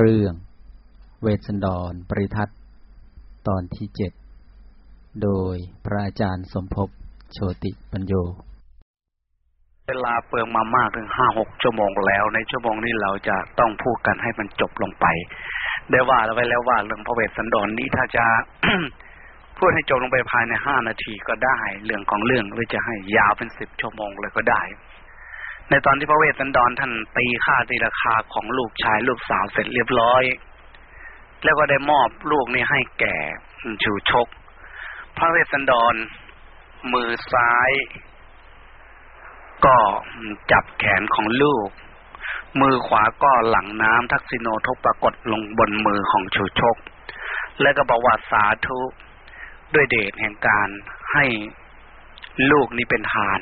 เรื่อง เวสันดร ปริทัตตอนที่เจ็ด โดยพระอาจารย์สมภพโชติปัญโย เวลาเปิงมามากถึงห้าหกชั่วโมงแล้ว ในชั่วโมงนี้เราจะต้องพูดกันให้มันจบลงไป ได้ว่าไว้แล้วว่าเรื่องพระเวสสันดรนนี้ถ้าจะพูดให้จบลงไปภายในห้านาทีก็ได้ เรื่องของเรื่องหรือจะให้ยาวเป็นสิบชั่วโมงเลยก็ได้ ในตอนที่พระเวสสันดรท่านตีค่าตีราคาของลูกชายลูกสาวเสร็จเรียบร้อย แล้วก็ได้มอบลูกนี้ให้แก่ชูชก พระเวสสันดร มือซ้าย ก็จับแขนของลูก มือขวาก็หลังน้ำทักษิโนทกปรากฏลงบนมือของชูชก และก็บอกว่าสาธุด้วยเดชแห่งการให้ลูกนี้เป็นทาน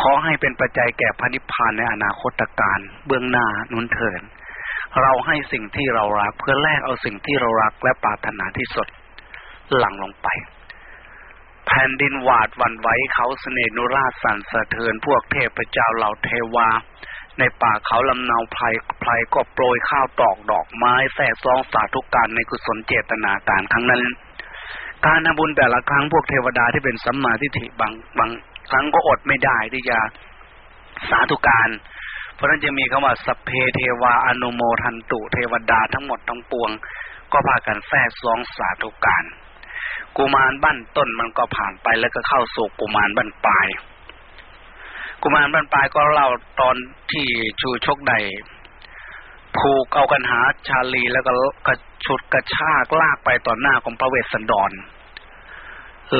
ขอให้เป็นปัจจัยแก่พระนิพพานในอนาคตการเบื้องหน้านุนเถินเราให้สิ่งที่เรารักเพื่อแลกเอาสิ่งที่เรารักและปรารถนาที่สุดหลั่งลงไป แผ่นดินหวาดวันไหวเขาเสนนุราชสันสะเทือนพวกเทพเจ้าเหล่าเทวา ในป่าเขาลำเนาไพรไพรก็โปรยข้าวตอกดอกไม้แส่ซองสาธุการในกุศลเจตนาการครั้งนั้น การทำบุญแต่ละครั้งพวกเทวดาที่เป็นสัมมาทิฏฐิบางบาง ครั้งก็อดไม่ได้ที่จะสาธุการ เพราะนั้นจะมีคำว่าสเพเทวาอนุโมทันตุเทวดาทั้งหมดทั้งปวง ก็พากันแทรกซองสาธุการ กุมารบ้านต้นมันก็ผ่านไปแล้วก็เข้าสู่กุมารบ้านปลาย กุมารบ้านปลายก็เล่าตอนที่ชูชกใดผูกเอากันหาชาลีแล้วก็กระชุดกระชากลากไปต่อหน้าของพระเวสสันดร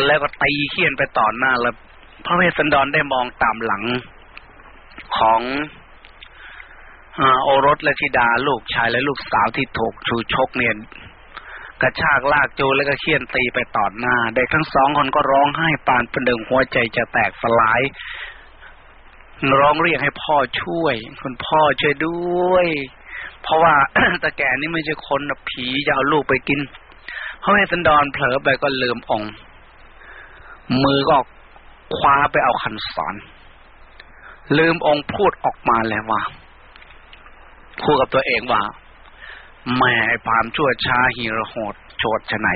แล้วก็ตีเขี้ยนไปต่อหน้าแล้ว พระเวสสันดรได้มองตามหลังของโอรสและธิดาลูกชายและลูกสาวที่ถูกชูชกเนี่ยกระชากลากจูแล้วก็เคี่ยนตีไปต่อหน้า เด็กทั้งสองคนก็ร้องไห้ปานเประเดิงหัวใจจะแตกสลาย ร้องเรียกให้พ่อช่วย คุณพ่อช่วยด้วย เพราะว่าตะแก่นี่ไม่ใช่คนผีจะเอาลูกไปกินพระเวสสันดรเผลอไปก็ลืมองมือก็ คว้าไปเอาคันสอน ลืมองค์พูดออกมาแล้วว่าพูดกับตัวเองว่าแม่พามชั่วช้าหิรโหดโฉดฉไหน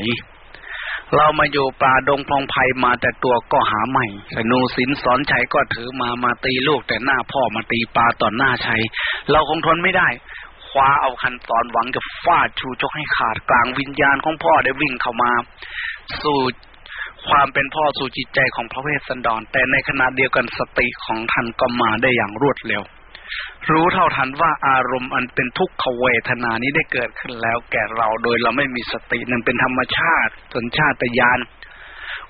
เรามาอยู่ป่าดงพงไพ่มาแต่ตัวก็หาใหม่สนูสินสอนชัยก็ถือมามาตีลูกแต่หน้าพ่อมาตีปลาต่อหน้าชัย เราคงทนไม่ได้ คว้าเอาคันสอนหวังจะฟาดชูชกให้ขาดกลางวิญญาณของพ่อได้วิ่งเข้ามา สู่ ความเป็นพ่อสู่จิตใจของพระเวสสันดร แต่ในขณะเดียวกันสติของท่านก็มาได้อย่างรวดเร็ว รู้เท่าทันว่าอารมณ์อันเป็นทุกขเวทนานี้ได้เกิดขึ้นแล้วแก่เราโดยเราไม่มีสตินั่นเป็นธรรมชาติสัญชาตญาณ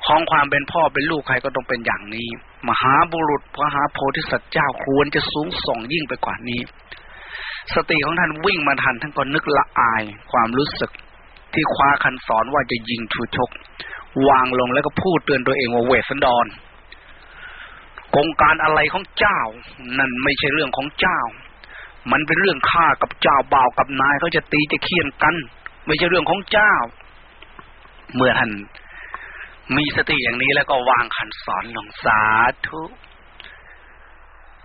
ของความเป็นพ่อเป็นลูกใครก็ต้องเป็นอย่างนี้ มหาบุรุษพระหาโพธิสัตว์เจ้าควรจะสูงส่งยิ่งไปกว่านี้ สติของท่านวิ่งมาทันท่านก็นึกละอายความรู้สึก ที่คว้าคันสอนว่าจะยิงชูชก วางลงแล้วก็พูดเตือนตัวเองว่าเวสันดรกงการอะไรของเจ้า นั่นไม่ใช่เรื่องของเจ้า มันเป็นเรื่องข้ากับเจ้าบ่าวกับนายเขาจะตีจะเคี่ยนกัน ไม่ใช่เรื่องของเจ้า เมื่อท่านมีสติอย่างนี้แล้วก็วางขันสอนลงสาธุ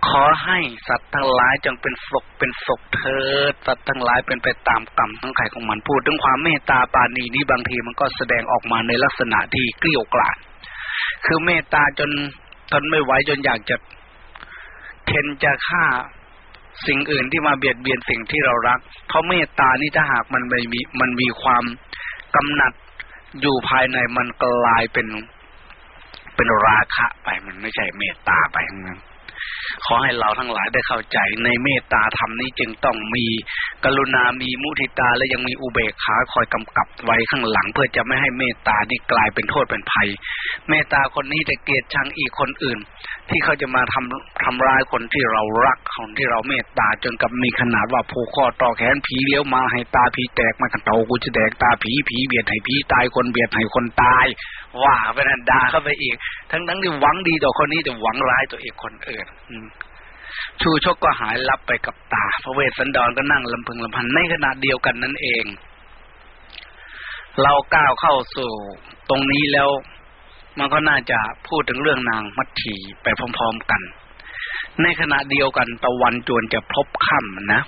ขอให้สัตว์ทั้งหลายจงเป็นสุขเป็นสุขเถิดสัตว์ทั้งหลายเป็นไปตามกรรมทั้งใครของมันพูดถึงความเมตตาปานีนี้บางทีมันก็แสดงออกมาในลักษณะที่เกลี้ยกล่อมคือเมตตาจนทนไม่ไหวจนอยากจะเข็นจะฆ่าสิ่งอื่นที่มาเบียดเบียนสิ่งที่เรารัก เพราะเมตตานี่ถ้าหากมันไม่มีมันมีความกำหนัดอยู่ภายในมันกลายเป็นเป็นราคะไปมันไม่ใช่เมตตาไปทั้งนั้น ขอให้เราทั้งหลายได้เข้าใจในเมตตาธรรมนี้จึงต้องมีกรุณามีมุทิตาและยังมีอุเบกขาคอยกำกับไว้ข้างหลัง เพื่อจะไม่ให้เมตตานี่กลายเป็นโทษเป็นภัย เมตตาคนนี้จะเกลียดชังอีกคนอื่น ที่เขาจะมาทำทำร้ายคนที่เรารักคนที่เราเมตตาจนกับมีขนาดว่าผูกคอต่อแขนผีเลี้ยวมาให้ตาผีแตกมากันโตกูจะแดกตาผีผีเบียดให้ผีตายคนเบียดให้คนตาย ว่าไปนันดาเข้าไปอีก ทั้งทั้งที่หวังดีต่อคนนี้แต่หวังร้ายตัวเองคนอื่นชูชกก็หายลับไปกับตา พระเวสสันดรก็นั่งลำพึงลำพันในขณะเดียวกันนั่นเอง เราก้าวเข้าสู่ตรงนี้แล้ว มันก็น่าจะพูดถึงเรื่องนางมัทถีไปพร้อมๆกัน ในขณะเดียวกันตะวันจวนจะพบค่ำนะ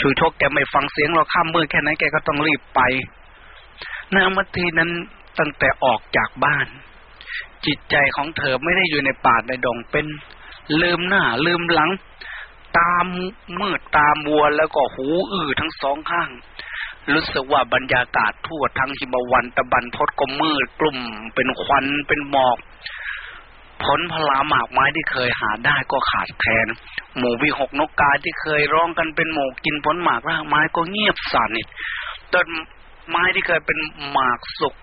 ชูชกแกไม่ฟังเสียงเราค่ำมืดแค่ไหนแกก็ต้องรีบไปนางมัทีนั้น ตั้งแต่ออกจากบ้าน จิตใจของเธอไม่ได้อยู่ในป่าในดงเป็น ลืมหน้า ลืมหลัง ตามมืดตามวัวแล้วก็หูอื้อทั้งสองข้าง รู้สึกว่าบรรยากาศทั่วทั้งหิมวันตะบันพดก็มืดกลุ่ม เป็นควันเป็นหมอกผลพลาหมากไม้ที่เคยหาได้ก็ขาดแคลนหมู่วิหกนกกาที่เคยร้องกันเป็นหมูกินผลหมากรากไม้ก็เงียบสนิทต้นไม้ที่เคยเป็นหมากสุก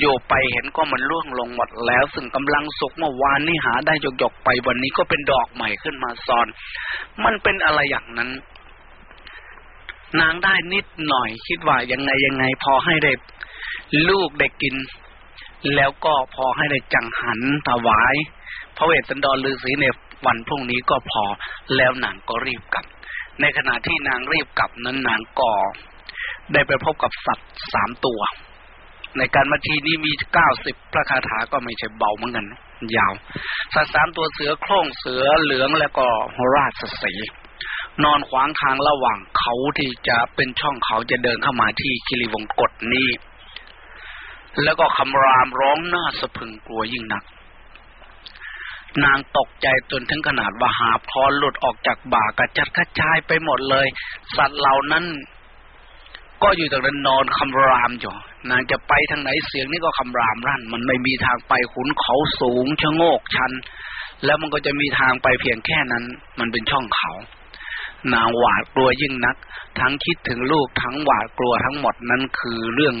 โยไปเห็นก็มันร่วงลงหมดแล้ว ซึ่งกำลังสุกเมื่อวานนี่หาได้หยกๆไปวันนี้ก็เป็นดอกใหม่ขึ้นมาซ้อน มันเป็นอะไรอย่างนั้น นางได้นิดหน่อย คิดว่ายังไงยังไง พอให้ได้ลูกได้กิน แล้วก็พอให้ได้จังหันถวาย พระเวสสันดรฤาษีในวันพรุ่งนี้ก็พอแล้วนางก็รีบกลับ ในขณะที่นางรีบกลับนั้นนางก็ได้ไปพบกับสัตว์สามตัว ในการมาทีนี้มีเก้าสิบพระคาถาก็ไม่ใช่เบาเหมือนกันยาวสัตว์สามตัวเสือโคร่งเสือเหลืองแล้วก็ราชสีนอนขวางทางระหว่างเขาที่จะเป็นช่องเขาจะเดินเข้ามาที่กิริวงกฏนี้ แล้วก็คำรามร้องน่าสะพึงกลัวยิ่งนัก นางตกใจจนถึงขนาดว่าหาพอหลุดออกจากบ่ากระจัดกระจายไปหมดเลย สัตว์เหล่านั้น ก็อยู่ตรงนั้นนอนคำรามอยู่นางจะไปทางไหนเสียงนี้ก็คำรามรั่น มันไม่มีทางไปขุนเขาสูงชะโงกชัน แล้วมันก็จะมีทางไปเพียงแค่นั้น มันเป็นช่องเขา นางหวาดกลัวยิ่งนัก ทั้งคิดถึงลูกทั้งหวาดกลัวทั้งหมดนั้นคือเรื่อง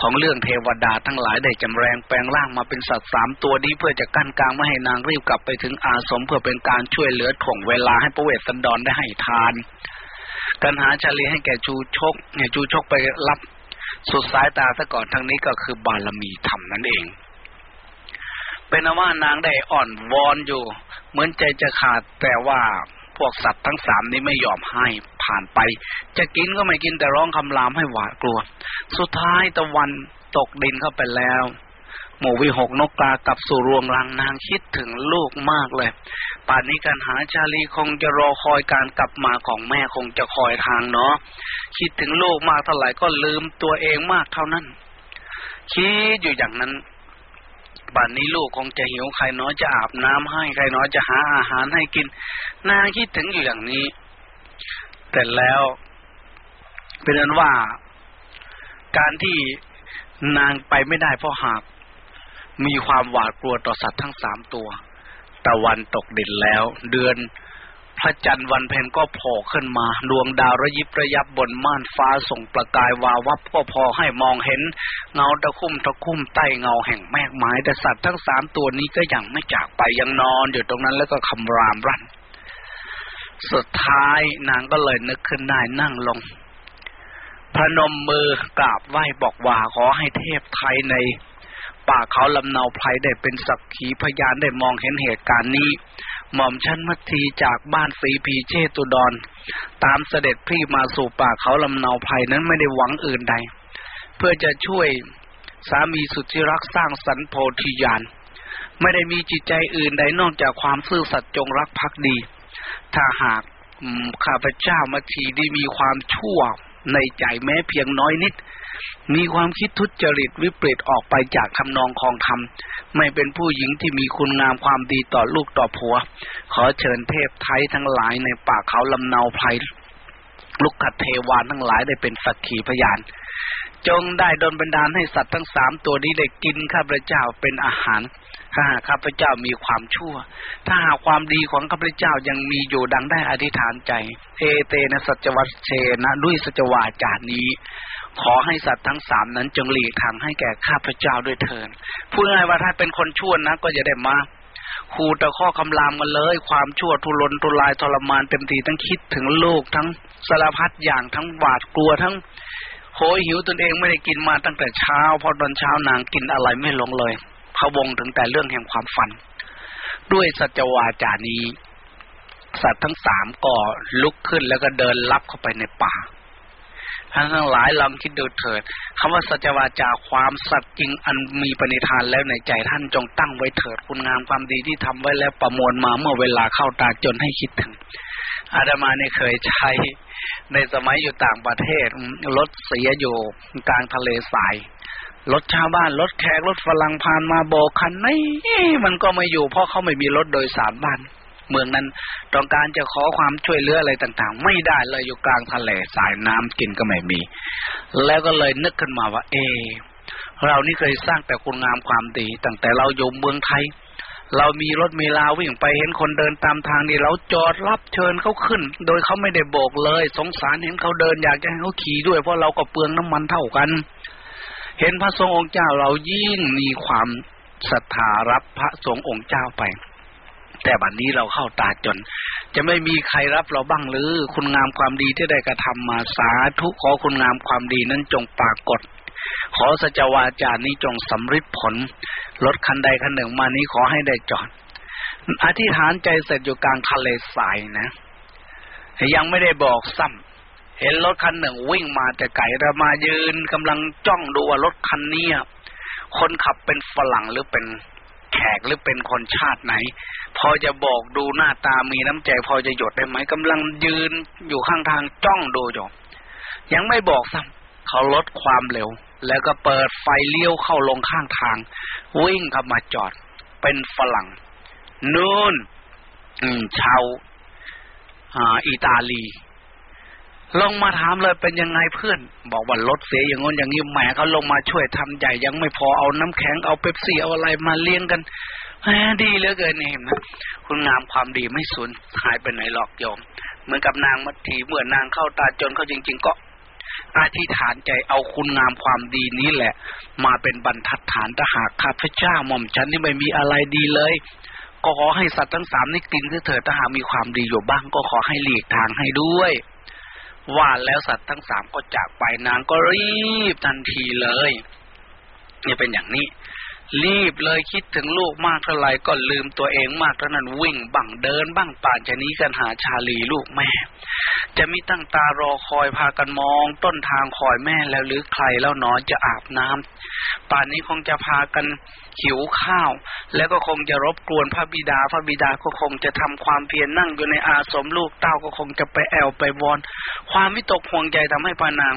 ของเรื่องเทวดาทั้งหลายได้จำแรงแปลงร่างมาเป็นสัตว์สามตัวนี้เพื่อจะกั้นกลางไม่ให้นางรีบกลับไปถึงอาสมเพื่อเป็นการช่วยเหลือถ่วงเวลาให้พระเวสสันดรได้ให้ทาน กันหาชาลีให้แก่จูชกเนี่ยจูชกไปรับสุดสายตาซะก่อนทั้งนี้ก็คือบารมีธรรมนั่นเอง เป็นว่านางได้อ่อนวอนอยู่ เหมือนใจจะขาดแต่ว่าพวกสัตว์ทั้งสามนี้ไม่ยอมให้ผ่านไป จะกินก็ไม่กินแต่ร้องคำรามให้หวาดกลัว สุดท้ายตะวันตกดินเข้าไปแล้ว หมูวิหกนกกากับสู่รวงรังนางคิดถึงลูกมากเลย ป่านนี้การหาชาลีคงจะรอคอยการกลับมาของแม่คงจะคอยทางเนาะคิดถึงลูกมากเท่าไหร่ก็ลืมตัวเองมากเท่านั้น คิดอยู่อย่างนั้นบัดนนี้ลูกคงจะหิวใครน้อยจะอาบน้ำให้ใครน้อยจะหาอาหารให้กิน นางคิดถึงอยู่อย่างนี้ แต่แล้ว เป็นนั้นว่า การที่นางไปไม่ได้เพราะหาก มีความหวาดกลัวต่อสัตว์ทั้งสามตัว ตะวันตกดินแล้ว เดือนพระจันทร์วันเพ็ญก็โผล่ขึ้นมา ดวงดาวระยิบระยับบนม่านฟ้าส่งประกายวาวับก็พอให้มองเห็น เงาตะคุ่มตะคุ่มใต้เงาแห่งแมกไม้แต่สัตว์ทั้งสามตัวนี้ก็ยังไม่จากไปยังนอนอยู่ตรงนั้นแล้วก็คำรามรั่น สุดท้ายนางก็เลยนึกขึ้นได้นั่งลงพนมมือกราบไหว้บอกว่าขอให้เทพไทยใน ป่าเขาลำเนาไพรได้เป็นสักขีพยานได้มองเห็นเหตุการณ์นี้ หม่อมชั้นมัทีจากบ้านสีพีเชตุดร ตามเสด็จพี่มาสู่ป่าเขาลำเนาภัยนั้นไม่ได้หวังอื่นใด เพื่อจะช่วยสามีสุดที่รักสร้างสรรโพธิญาณไม่ได้มีจิตใจอื่นใดนอกจากความซื่อสัตย์จงรักภักดี ถ้าหากข้าพเจ้ามัทีได้มีความชั่วในใจแม้เพียงน้อยนิด มีความคิดทุจริตวิปริตออกไปจากคำนองคองธรรม ไม่เป็นผู้หญิงที่มีคุณงามความดีต่อลูกต่อผัว ขอเชิญเทพไทยทั้งหลายในป่าเขาลำเนาไพรลุกขัดเทวานทั้งหลายได้เป็นสักขีพยาน จงได้ดลบันดาลให้สัตว์ทั้งสามตัวนี้ได้กินข้าพเจ้าเป็นอาหารถ้าหากข้าพเจ้ามีความชั่ว ถ้าหากความดีของข้าพเจ้ายังมีอยู่ดังได้อธิษฐานใจ เอเตนะสัจวัตเชนะด้วยสัจวาจานี้ ขอให้สัตว์ทั้งสามนั้นจงหลีกทางให้แก่ข้าพเจ้าด้วยเถิดพูดง่ายว่าถ้าเป็นคนชั่วนะ ก็จะได้มาขูตะข้อคำรามกันเลย ความชั่วทุรนทุรายทรมานเต็มทีทั้งคิดถึงลูกทั้งสารพัดอย่างทั้งหวาดกลัวทั้งโหยหิวตนเองไม่ได้กินมาตั้งแต่เช้า พอตอนเช้านางกินอะไรไม่ลงเลยพะวงถึงแต่เรื่องแห่งความฝัน ด้วยสัจวาจานี้ สัตว์ทั้งสามก็ลุกขึ้นแล้วก็เดินลับเข้าไปในป่า ท่านทั้งหลายลองคิดดูเถิดคำว่าสัจวาจาความสัตย์จริงอันมีปณิธานแล้วในใจท่านจงตั้งไว้เถิดคุณงามความดีที่ทำไว้แล้วประมวลมาเมื่อเวลาเข้าตาจนให้คิดถึง อาตมาเนี่ยเคยใช้ ในสมัยอยู่ต่างประเทศรถเสียอยู่กลางทะเลทรายรถชาวบ้านรถแขกรถฝรั่งผ่านมาโบกคันนี้มันก็ไม่อยู่เพราะเขาไม่มีรถโดยสารบ้าน เมืองนั้น ต้องการจะขอความช่วยเหลืออะไรต่างๆ ไม่ได้เลยอยู่กลางทะเลสายน้ำกินก็ไม่มี แล้วก็เลยนึกขึ้นมาว่า เอ เรานี่เคยสร้างแต่คุณงามความดี ตั้งแต่เราอยู่เมืองไทย เรามีรถมีลาวิ่งไปเห็นคนเดินตามทางนี่เราจอดรับเชิญเขาขึ้น โดยเขาไม่ได้โบกเลย สงสารเห็นเขาเดินอยากจะให้เขาขี่ด้วยเพราะเราก็เปลืองน้ำมันเท่ากัน เห็นพระสงฆ์องค์เจ้าเรายิ่งมีความศรัทธารับพระสงฆ์องค์เจ้าไป แต่บัดนนี้เราเข้าตาจน จะไม่มีใครรับเราบ้างหรือ คุณงามความดีที่ได้กระทำมาสาธุขอคุณงามความดีนั้นจงปรากฏ ขอสัจวาจานี้จงสำฤทธิ์ผลรถคันใดคันหนึ่งมานี้ขอให้ได้จอด อธิษฐานใจเสร็จอยู่กลางทะเลทรายนะ ยังไม่ได้บอกซ้ำเห็นรถคันหนึ่งวิ่งมาแต่ไกลเรามายืนกำลังจ้องดูว่ารถคันนี้คนขับเป็นฝรั่งหรือเป็นแขกหรือเป็นคนชาติไหน พอจะบอกดูหน้าตามีน้ำใจพอจะหยดได้ไหมกำลังยืนอยู่ข้างทางจ้องดูอยู่ยังไม่บอกซ้ำเขาลดความเร็ว แล้วก็เปิดไฟเลี้ยวเข้าลงข้างทาง วิ่งเข้ามาจอด เป็นฝรั่งนู่นชาวอิตาลี ลงมาถามเลยเป็นยังไงเพื่อน บอกว่ารถเสียอย่างง้นอย่างนี้แหมเขาลงมาช่วยทำใหญ่ยังไม่พอเอาน้ำแข็งเอาเป๊ปซี่เอาอะไรมาเลี้ยงกัน ดีเหลือเกินเห็นนะคุณงามความดีไม่สูญหายไปไหนหรอกโยม เหมือนกับนางมัทถีเมื่อนางเข้าตาจนเขาจริง ๆ ก็อธิษฐานใจเอาคุณงามความดีนี้แหละ มาเป็นบรรทัดฐานถ้าหากข้าพเจ้าหม่อมฉันนี่ไม่มีอะไรดีเลยก็ขอให้สัตว์ทั้งสามนี่กินเถิดถ้าหากมีความดีอยู่บ้าง ก็ขอให้หลีกทางให้ด้วย ว่าแล้วสัตว์ทั้งสามก็จากไปนางก็รีบทันทีเลยนี่เป็นอย่างนี้ รีบเลยคิดถึงลูกมากเท่าไรก็ลืมตัวเองมากเท่านั้นวิ่งบังเดินบ้างป่านจะนี้กันหาชาลีลูกแม่ จะมีตั้งตารอคอยพากันมอง ต้นทางคอยแม่แล้วหรือใครแล้วนอนจะอาบน้ำป่านนี้คงจะพากันหิวข้าว แล้วก็คงจะรบกวนพระบิดา พระบิดาก็คงจะทำความเพียรนั่งอยู่ในอาสมลูกเต้าก็คงจะไปแอวไปวอน ความวิตกห่วงใจทำให้ปานาง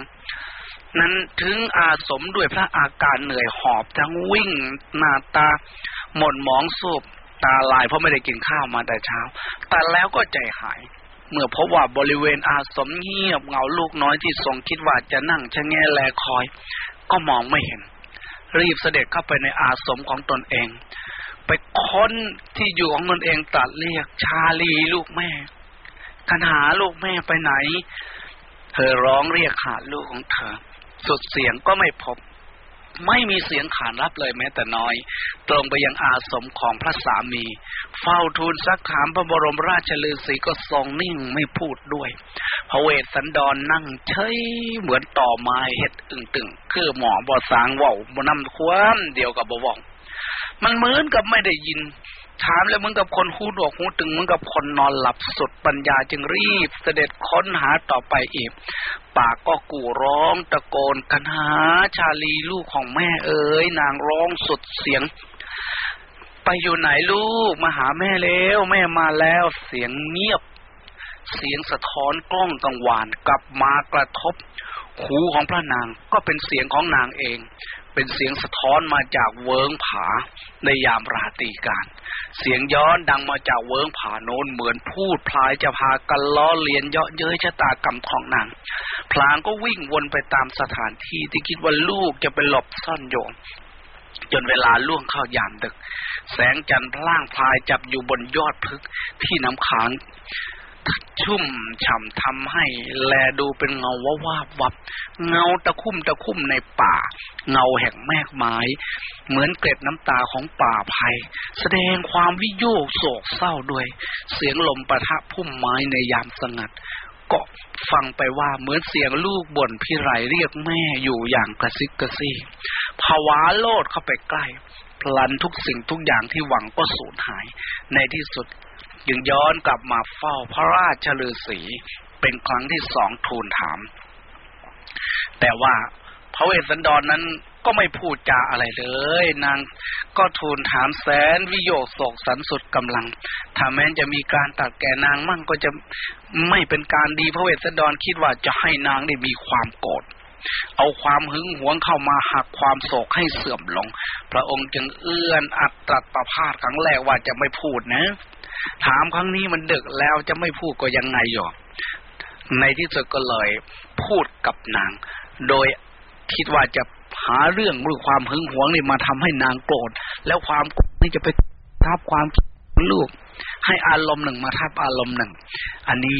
นั้นถึงอาสมด้วยพระอาการเหนื่อยหอบทั้งวิ่งหน้าตา หม่นหมองสูบตาลายเพราะไม่ได้กินข้าวมาแต่เช้า แต่แล้วก็ใจหาย เมื่อพบว่าบริเวณอาสมเงียบเงาลูกน้อยที่ทรงคิดว่าจะนั่งชะแงแลคอย ก็มองไม่เห็น รีบเสด็จเข้าไปในอาสมของตนเอง ไปค้นที่อยู่ของตนเองตัดเรียกชาลีลูกแม่กันหาลูกแม่ไปไหน เธอร้องเรียกหาลูกของเธอ สุดเสียงก็ไม่พบ ไม่มีเสียงขานรับเลยแม้แต่น้อย ตรงไปยังอาสมของพระสามี เฝ้าทูลซักถามพระบรมราชฤาษีก็ทรงนิ่งไม่พูดด้วย พระเวสสันดรนนั่งเฉยเหมือนต่อไม้เห็ดอึ่งตึงคือหมอบอสางว่าวบนน้ำความเดียวกับบว่องมันเหมือนกับไม่ได้ยิน ถามแล้วเหมือนกับคนหูดวกหูตึงเหมือนกับคนนอนหลับสุดปัญญาจึงรีบ เสด็จค้นหาต่อไปอีก ปากก็กู่ร้องตะโกนกันหาชาลีลูกของแม่เอ๋ยนางร้องสุดเสียง ไปอยู่ไหนลูกมาหาแม่แล้วแม่มาแล้วเสียงเงียบ เสียงสะท้อนกล้องกังวานกลับมากระทบหูของพระนางก็เป็นเสียงของนางเอง เป็นเสียงสะท้อนมาจากเวิงผาในยามราตรีการ เสียงย้อนดังมาจากเวิงผาโน้นเหมือนพูดพลายจะพากันล้อเลียนเยาะเย้ยชะตากรรมของนาง พลางก็วิ่งวนไปตามสถานที่ที่คิดว่าลูกจะไปหลบซ่อนโยงจนเวลาล่วงเข้ายามดึก แสงจันทร์พล่างพลายจับอยู่บนยอดพึกที่น้ำค้าง ชุ่มฉ่ำทำให้แลดูเป็นเงาว่าว่าวับ เงาตะคุ่มตะคุ่มในป่า เงาแห่งแมกไม้ เหมือนเกล็ดน้ำตาของป่าภัย แสดงความวิโยกโศกเศร้าด้วย เสียงลมประทะพุ่มไม้ในยามสงัดก็ฟังไปว่าเหมือนเสียงลูกบ่นพี่ไรเรียกแม่อยู่อย่างกระซิกกระซี่ภาวะโลดเข้าไปใกล้ พลันทุกสิ่งทุกอย่างที่หวังก็สูญหาย ในที่สุด ยังย้อนกลับมาเฝ้าพระราชฤาษีเป็นครั้งที่สองทูลถาม แต่ว่าพระเวสสันดรนนั้นก็ไม่พูดจาอะไรเลย นางก็ทูลถามแสนวิโยกโศกสันสุดกำลัง ถ้าแม้นจะมีการตัดแก่นางมั่งก็จะไม่เป็นการดีพระเวสสันดรคิดว่าจะให้นางได้มีความโกรธเอาความหึงหวงเข้ามาหักความโศกให้เสื่อมลง พระองค์จึงเอื้อนอัดตรัสประพาสครั้งแรกว่าจะไม่พูดนะ ถามครั้งนี้มันดึกแล้วจะไม่พูดก็ยังไงหยอในที่สุดก็เลยพูดกับนาง โดยคิดว่าจะหาเรื่องหรือความหึงหวงนี่มาทำให้นางโกรธแล้วความนี่จะไปทับความลูก ให้อารมณ์หนึ่งมาทับอารมณ์หนึ่ง อันนี้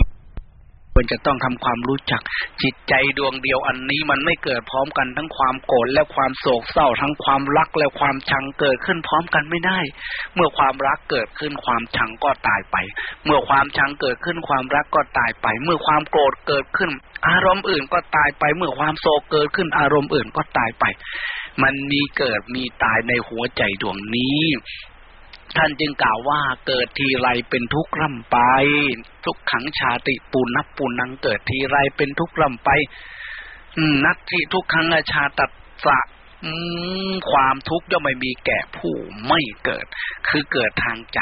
ควรจะต้องทำความรู้จัก จิตใจดวงเดียวอันนี้มันไม่เกิดพร้อมกันทั้งความโกรธและความโศกเศร้าทั้งความรักและความชังเกิดขึ้นพร้อมกันไม่ได้ เมื่อความรักเกิดขึ้นความชังก็ตายไป เมื่อความชังเกิดขึ้นความรักก็ตายไป เมื่อความโกรธเกิดขึ้น อารมณ์อื่นก็ตายไป เมื่อความโศกเกิดขึ้นอารมณ์อื่นก็ตายไป มันมีเกิดมีตายในหัวใจดวงนี้ ท่านจึงกล่าวว่าเกิดทีไรเป็นทุกข์ร่ำไป ทุกขังชาติปูนับปูนังเกิดทีไรเป็นทุกข์ร่ำไปนัตที่ทุกขังชาตัดสะ ความทุกข์ย่อมไม่มีแก่ผู้ไม่เกิด คือเกิดทางใจ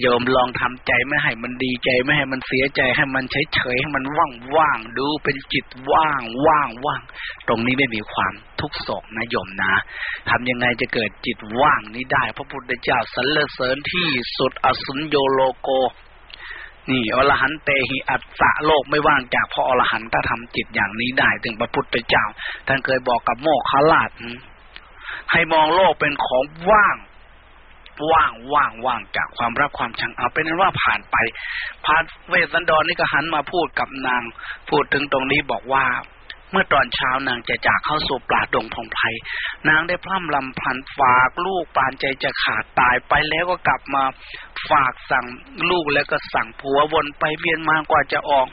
โยมลองทำใจไม่ให้มันดีใจไม่ให้มันเสียใจให้มันเฉยเฉยให้มันว่างว่างดูเป็นจิตว่างว่างว่าง ตรงนี้ไม่มีความทุกโศกนะโยมนะทำยังไงจะเกิดจิตว่างนี้ได้ พระพุทธเจ้าสรรเสริญที่สุดอสุญโยโลโกนี่อรหันเตหิอัตสะโลกไม่ว่างจากพระอรหันต์ถ้าทำจิตอย่างนี้ได้ ถึงพระพุทธเจ้าท่านเคยบอกกับโมคคลาช ให้มองโลกเป็นของว่าง ว่างว่างว่างจากความรักความชังเอาเป็นนั้นว่าผ่านไปพาเวสันดรนี่ก็หันมาพูดกับนาง พูดถึงตรงนี้บอกว่าเมื่อตอนเช้านางจะจากเข้าสู่ปราดงพงไพรนางได้พร่ำลำพันฝากลูกปานใจจะขาดตายไปแล้วก็กลับมาฝากสั่งลูกแล้วก็สั่งผัววนไปเวียนมากว่าจะออก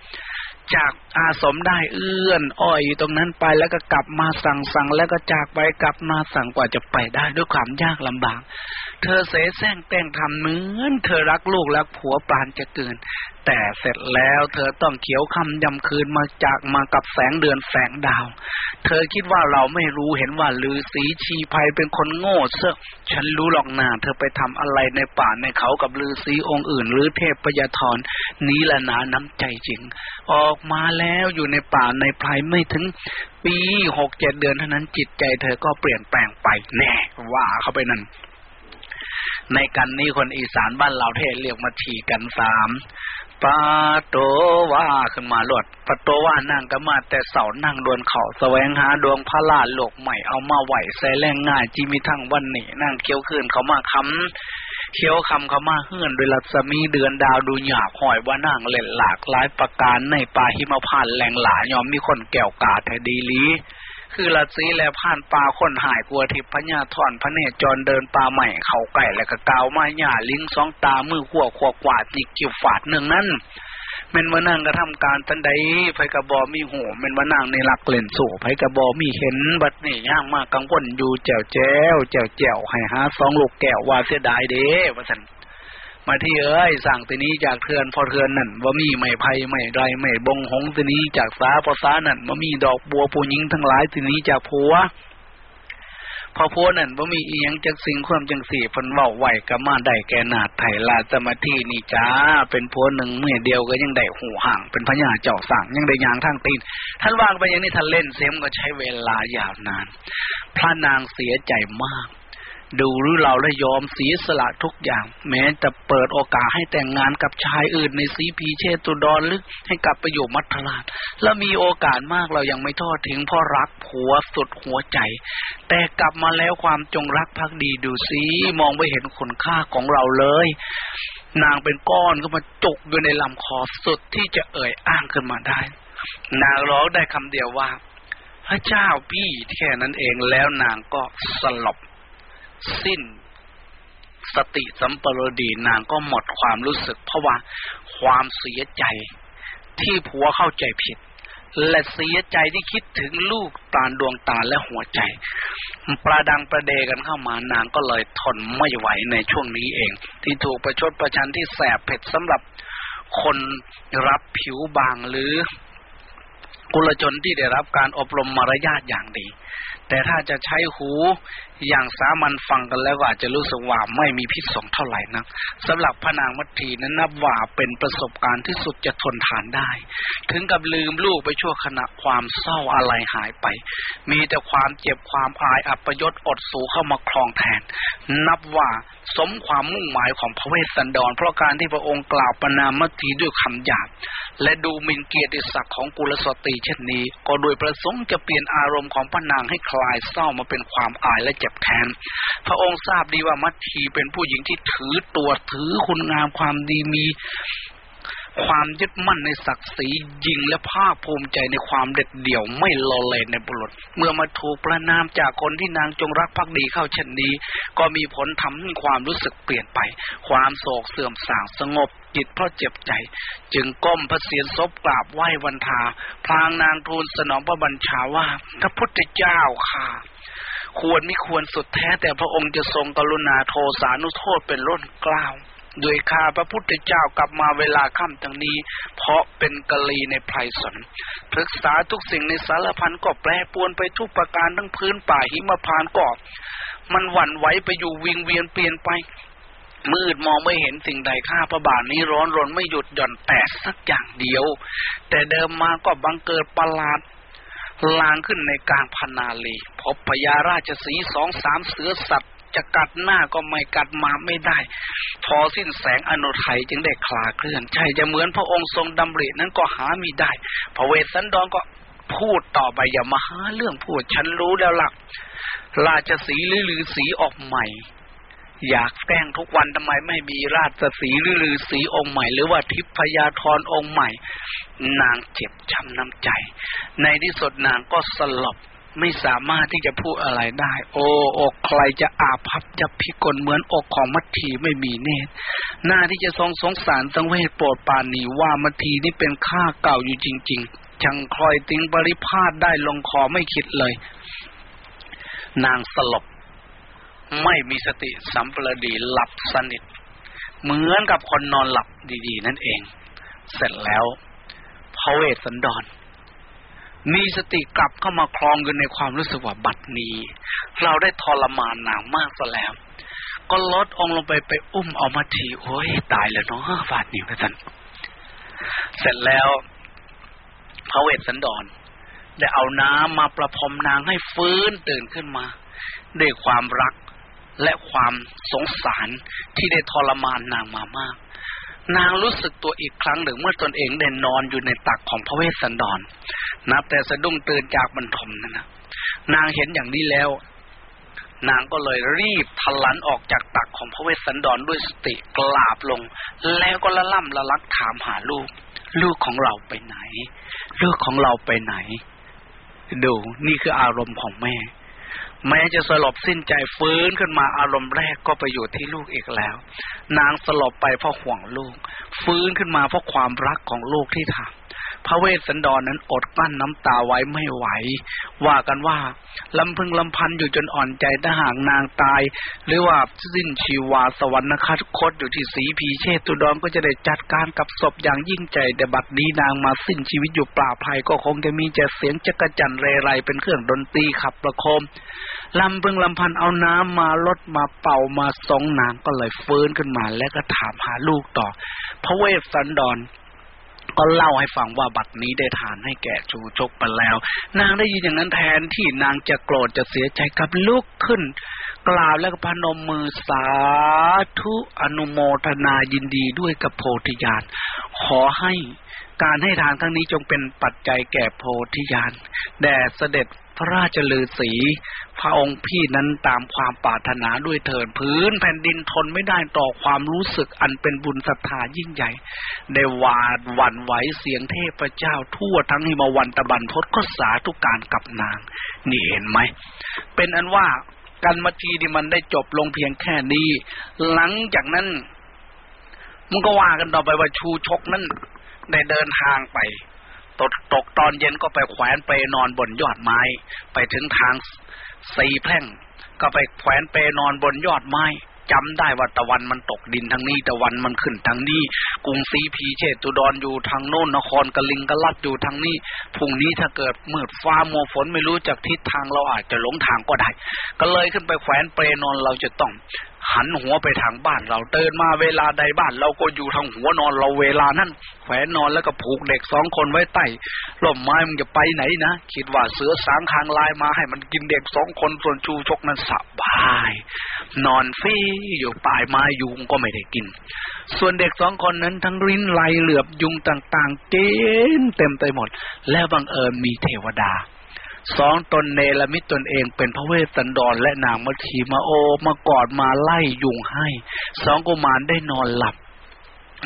จาก อาสมได้เอื้อน อ้อยอยู่ตรงนั้นไปแล้วก็กลับมาสั่งสั่งแล้วก็จากไปกลับมาสั่งกว่าจะไปได้ด้วยความยากลำบาก เธอเสแสร้งแต่งทำเหมือนเธอรักลูกรักผัวปานจะเกิน แต่เสร็จแล้วเธอต้องเขียวคำยำคืนมาจากมากับแสงเดือนแสงดาว เธอคิดว่าเราไม่รู้เห็นว่าลือสีชีภัยเป็นคนโง่เสอะฉันรู้หรอกนาเธอไปทำอะไรในป่าในเขากับลือสีองค์อื่น หรือเทพปยาธรนี้ละนาน้ำใจจริง ออกมาแล้วแล้วอยู่ในป่าในไพรไม่ถึงปีหกเจ็ดเดือนเท่านั้นจิตใจเธอก็เปลี่ยนแปลงไปแน่ว่าเข้าไปนั่นในกันนี้คนอีสานบ้านเราเทศเรียกมาทีกันสามปาโตว่าขึ้นมาหลดปาโตว่านั่งก็มาแต่เสานั่งดวนเขาแสวงหาดวงพระลาโลกใหม่เอามาไหวใส่แรงง่ายจีมีทั้งวันนี้นั่งเคี้ยวคืนเขามาคำ เคี้ยวคำเขามาเฮือนโดยรัศมีเดือนดาวดูหยาบหอยว่านั่งเล่นหลากหลายประการในป่าหิมพานแหลงหลายอมมีคนแก้วกาแทดีลีคือละซีและผ่านป่าคนหายกลัวทิพญาถอนพระเนจรเดินป่าใหม่เขาไก่และกะกาวมาหญ้าลิงสองตามือขั้วขวกวาดจิกกิวฝาดหนึ่งนั้น ม็นว่านั่งกระทำการทันใดไผกระบอมีหูเม็นว่านั่งในหลักเล่นสู่ไผกระบอมีเห็นบัดนี่ย่างมากกังวลอยู่แจวแจวแจวแจวให้หาสองลูกแก้วว่าเสียดายเด้ว่าสันมาที่เอ้ยสั่งตีนี้จากเทือนพอเทือนนั่นว่ามีไม่ไผ่ไม่ไรไม่บงหงตีนี้จากสาพอสานั่นว่ามีดอกบัวปูยิงทั้งหลายตีนี้จากผัว พอพัวนั่นบ่มีอียังจักสิ่งความจังสี่พันเว้าไหวกะมาได้แกนาไทยลาสมาธินี่จ้าเป็นพัวหนึ่งเมื่อเดียวก็ยังได้หูห่าง เป็นพญาเจ้าสั่งยังได้ยางทางตีนท่านวางไปอย่างนี้ท่านเล่นเสียมก็ใช้เวลายาวนาน พระนางเสียใจมาก ดูหรือเราและยอมเสียสละทุกอย่าง แม้จะเปิดโอกาสให้แต่งงานกับชายอื่นในสีพีเชตุดอนหรือให้กลับไปอยู่มัทราชแล้วมีโอกาสมากเรายังไม่ทอดทิ้งเพราะรักผัวสุดหัวใจ แต่กลับมาแล้วความจงรักภักดีดูซิมองไม่เห็นคุณค่าของเราเลย นางเป็นก้อนก็มาจุกอยู่ในลำคอสุดที่จะเอ่ยอ้างขึ้นมาได้ นางร้องได้คำเดียวว่า พระเจ้าพี่แค่นั้นเองแล้วนางก็สลบ สิ้นสติสัมปรดีนางก็หมดความรู้สึก เพราะว่าความเสียใจที่ผัวเข้าใจผิด และเสียใจที่คิดถึงลูกตาดวงตาและหัวใจ ประดังประเดกันเข้ามานางก็เลยทนไม่ไหวในช่วงนี้เอง ที่ถูกประชดประชันที่แสบเผ็ดสำหรับคนรับผิวบางหรือกุลชนที่ได้รับการอบรมมารยาทอย่างดี แต่ถ้าจะใช้หูอย่างสามัญฟังกันแล้วก็อาจจะรู้สึกว่าไม่มีพิษสงเท่าไหร่นักสำหรับพนางมัททีนั้นนับว่าเป็นประสบการณ์ที่สุดจะทนทานได้ ถึงกับลืมลูกไปชั่วขณะความเศร้าอะไรหายไป มีแต่ความเจ็บความอายอัปยศอดสูเข้ามาครองแทน นับว่าสมความมุ่งหมายของพระเวสสันดร เพราะการที่พระองค์กล่าวประนามมัททีด้วยคำหยาบและดูหมิ่นเกียรติศักดิ์ของกุลสตรีเช่นนี้ ก็โดยประสงค์จะเปลี่ยนอารมณ์ของพระนางให้คลายเศร้ามาเป็นความอายและเจ็บแค้นพระองค์ทราบดีว่ามัตทีเป็นผู้หญิงที่ถือตัวถือคุณงามความดีมี ความยึดมั่นในศักดิ์ศรียิงและภาคภูมิใจในความเด็ดเดี่ยวไม่โลเลในบุรุษ เมื่อมาถูกประนามจากคนที่นางจงรักภักดีเข้าเช่นนี้ ก็มีผลทำให้ความรู้สึกเปลี่ยนไป ความโศกเสื่อมสางสงบจิตเพราะเจ็บใจ จึงก้มพระเศียรศพกราบไหว้วันทา พลางนางทูลสนองพระบัญชาว่าพระพุทธเจ้าค่ะควรไม่ควรสุดแท้แต่พระองค์จะทรงกรุณาโทสานุโทษเป็นล้นกล้าว โดยข้าพระพุทธเจ้ากลับมาเวลาค่ำตรงนี้ เพราะเป็นกะลีในไพรสนปรึกษาทุกสิ่งในสารพันก็แปรปวนไปทุกประการทั้งพื้นป่าหิมพานก็มันหวั่นไหวไปอยู่วิงเวียนเปลี่ยนไป มืดมองไม่เห็นสิ่งใดข้าพระบาทนี้ร้อนรนไม่หยุดหย่อนแต่สักอย่างเดียว แต่เดิมมาก็บังเกิดประหลาดลางขึ้นในกลางพนาลี พบพญาราชสีสองสามเสือสัตว์ จะกัดหน้าก็ไม่กัดมาไม่ได้ พอสิ้นแสงอนุทัยจึงได้คลาเคลื่อน ใช่จะเหมือนพระองค์ทรงดำรินั้นก็หามีได้ พระเวสสันดรก็พูดต่อไปอย่ามาหาเรื่องพูดฉันรู้แล้วล่ะราชสีหรือลือสีออกใหม่ อยากแกล้งทุกวันทำไมไม่มีราชสีหรือลือสีองค์ใหม่ หรือว่าทิพยาธรองค์ใหม่ นางเจ็บช้ำน้ำใจ ในที่สุดนางก็สลบ ไม่สามารถที่จะพูดอะไรได้ โอ้อกใครจะอาภัพจะพิกลเหมือนอกของมัททีไม่มีเนตรหน้าที่จะทรงสงสารตังเวทโปรดปานนีว่ามัททีนี่เป็นข้าเก่าอยู่จริง ๆ ชังคอยติงบริพาทได้ลงคอไม่คิดเลย นางสลบ ไม่มีสติสัมปรดีหลับสนิท เหมือนกับคนนอนหลับดี ๆ นั่นเอง เสร็จแล้วพระเวสสันดร มีสติกลับเข้ามาคลองกันในความรู้สึกว่าบัดนี้ เราได้ทรมานนางมากซะแล้ว ก็ลดองลงไปไปอุ้มเอามาที โอ้ยตายแล้วเนาะฟาดนิ้วท่านเสร็จแล้วพระเวสสันดรได้เอาน้ำมาประพรมนางให้ฟื้นตื่นขึ้นมาด้วยความรักและความสงสารที่ได้ทรมานนางมามาก นางรู้สึกตัวอีกครั้งหนึ่งเมื่อตนเองได้นอนอยู่ในตักของพระเวสสันดรนับแต่สะดุ้งตื่นจากบรรทมนั่นนะนางเห็นอย่างนี้แล้ว นางก็เลยรีบทลันออกจากตักของพระเวสสันดรด้วยสติกราบลง แล้วก็ละล่ำละลักถามหาลูก ลูกของเราไปไหน ลูกของเราไปไหน ดูนี่คืออารมณ์ของแม่ แม้จะสลบสิ้นใจฟื้นขึ้นมาอารมณ์แรกก็ไปอยู่ที่ลูกอีกแล้ว นางสลบไปเพราะห่วงลูก ฟื้นขึ้นมาเพราะความรักของลูกที่ทำพระเวสสันดรนนั้นอดกลั้นน้ำตาไว้ไม่ไหว ว่ากันว่าลำพึงลำพันอยู่จนอ่อนใจถ้าหากนางตาย หรือว่าสิ้นชีวาสวรรคตคตอยู่ที่สีพีเชตุดรก็จะได้จัดการกับศพอย่างยิ่งใจแต่บัดนี้นางมาสิ้นชีวิตอยู่ป่าไพรก็คงจะมีแต่เสียงจักจั่นเรไรเป็นเครื่องดนตรีขับประโคม ลำพึงลำพันเอาน้ำมาลดมาเป่ามาสองนางก็เลยฟื้นขึ้นมา แล้วก็ถามหาลูกต่อ พระเวสสันดรก็เล่าให้ฟังว่าบัดนี้ได้ทานให้แก่ชูชกไปแล้ว นางได้ยินอย่างนั้นแทนที่นางจะโกรธจะเสียใจกับลุกขึ้น กล่าวแล้วก็พนมมือสาธุอนุโมทนายินดีด้วยกับโพธิญาณขอให้การให้ทานครั้งนี้จงเป็นปัจจัยแก่โพธิญาณแด่เสด็จ พระราชลือศีพระองค์พี่นั้นตามความปรารถนาด้วยเถิดพื้น แผ่นดินทนไม่ได้ต่อความรู้สึกอันเป็นบุญศรัทธายิ่งใหญ่ได้วาดหวั่นไหวเสียงเทพเจ้าทั่วทั้งหิมวันตะบันพศก็สาธุการกับนาง นี่เห็นไหม เป็นอันว่ากันมาทีที่มันได้จบลงเพียงแค่นี้ หลังจากนั้นมันก็ว่ากันต่อไปว่าชูชกนั้นได้เดินทางไป ตกตกตอนเย็นก็ไปแขวนไปนอนบนยอดไม้ ไปถึงทางสีแพร่ง ก็ไปแขวนเปนอนบนยอดไม้จำได้ว่าตะวันมันตกดินทางนี้ตะวันมันขึ้นทางนี้กรุงศรีพีเชตุดรออยู่ทางโน้นนครกลิงกลัดอยู่ทางนี้พรุ่งนี้ถ้าเกิดมืดฟ้ามัวฝนไม่รู้จากทิศทางเราอาจจะหลงทางก็ได้ ก็เลยขึ้นไปแขวนเปรนอนเราจะต้อง หันหัวไปทางบ้านเราเดินมาเวลาใดบ้าน เราก็อยู่ทางหัวนอนเราเวลานั้นแขวนนอนแล้วก็ผูกเด็กสองคนไว้ใต้ร่มไม้มันจะไปไหนนะคิดว่าเสือสางคางลายมาให้มันกินเด็กสองคนส่วนชูชกนั้นสบาย นอนฟรีอยู่ปลายไม้ยุงก็ไม่ได้กิน ส่วนเด็กสองคนนั้นทั้งริ้นไหลเหลือบยุงต่างๆ เต็มเต็มไปหมด แล้วบังเอิญมีเทวดา สองตนเนรมิตตนเองเป็นพระเวสสันดรและนางมัทีมาโอมากอดมาไล่ยุงให้ สองกุมารได้นอนหลับ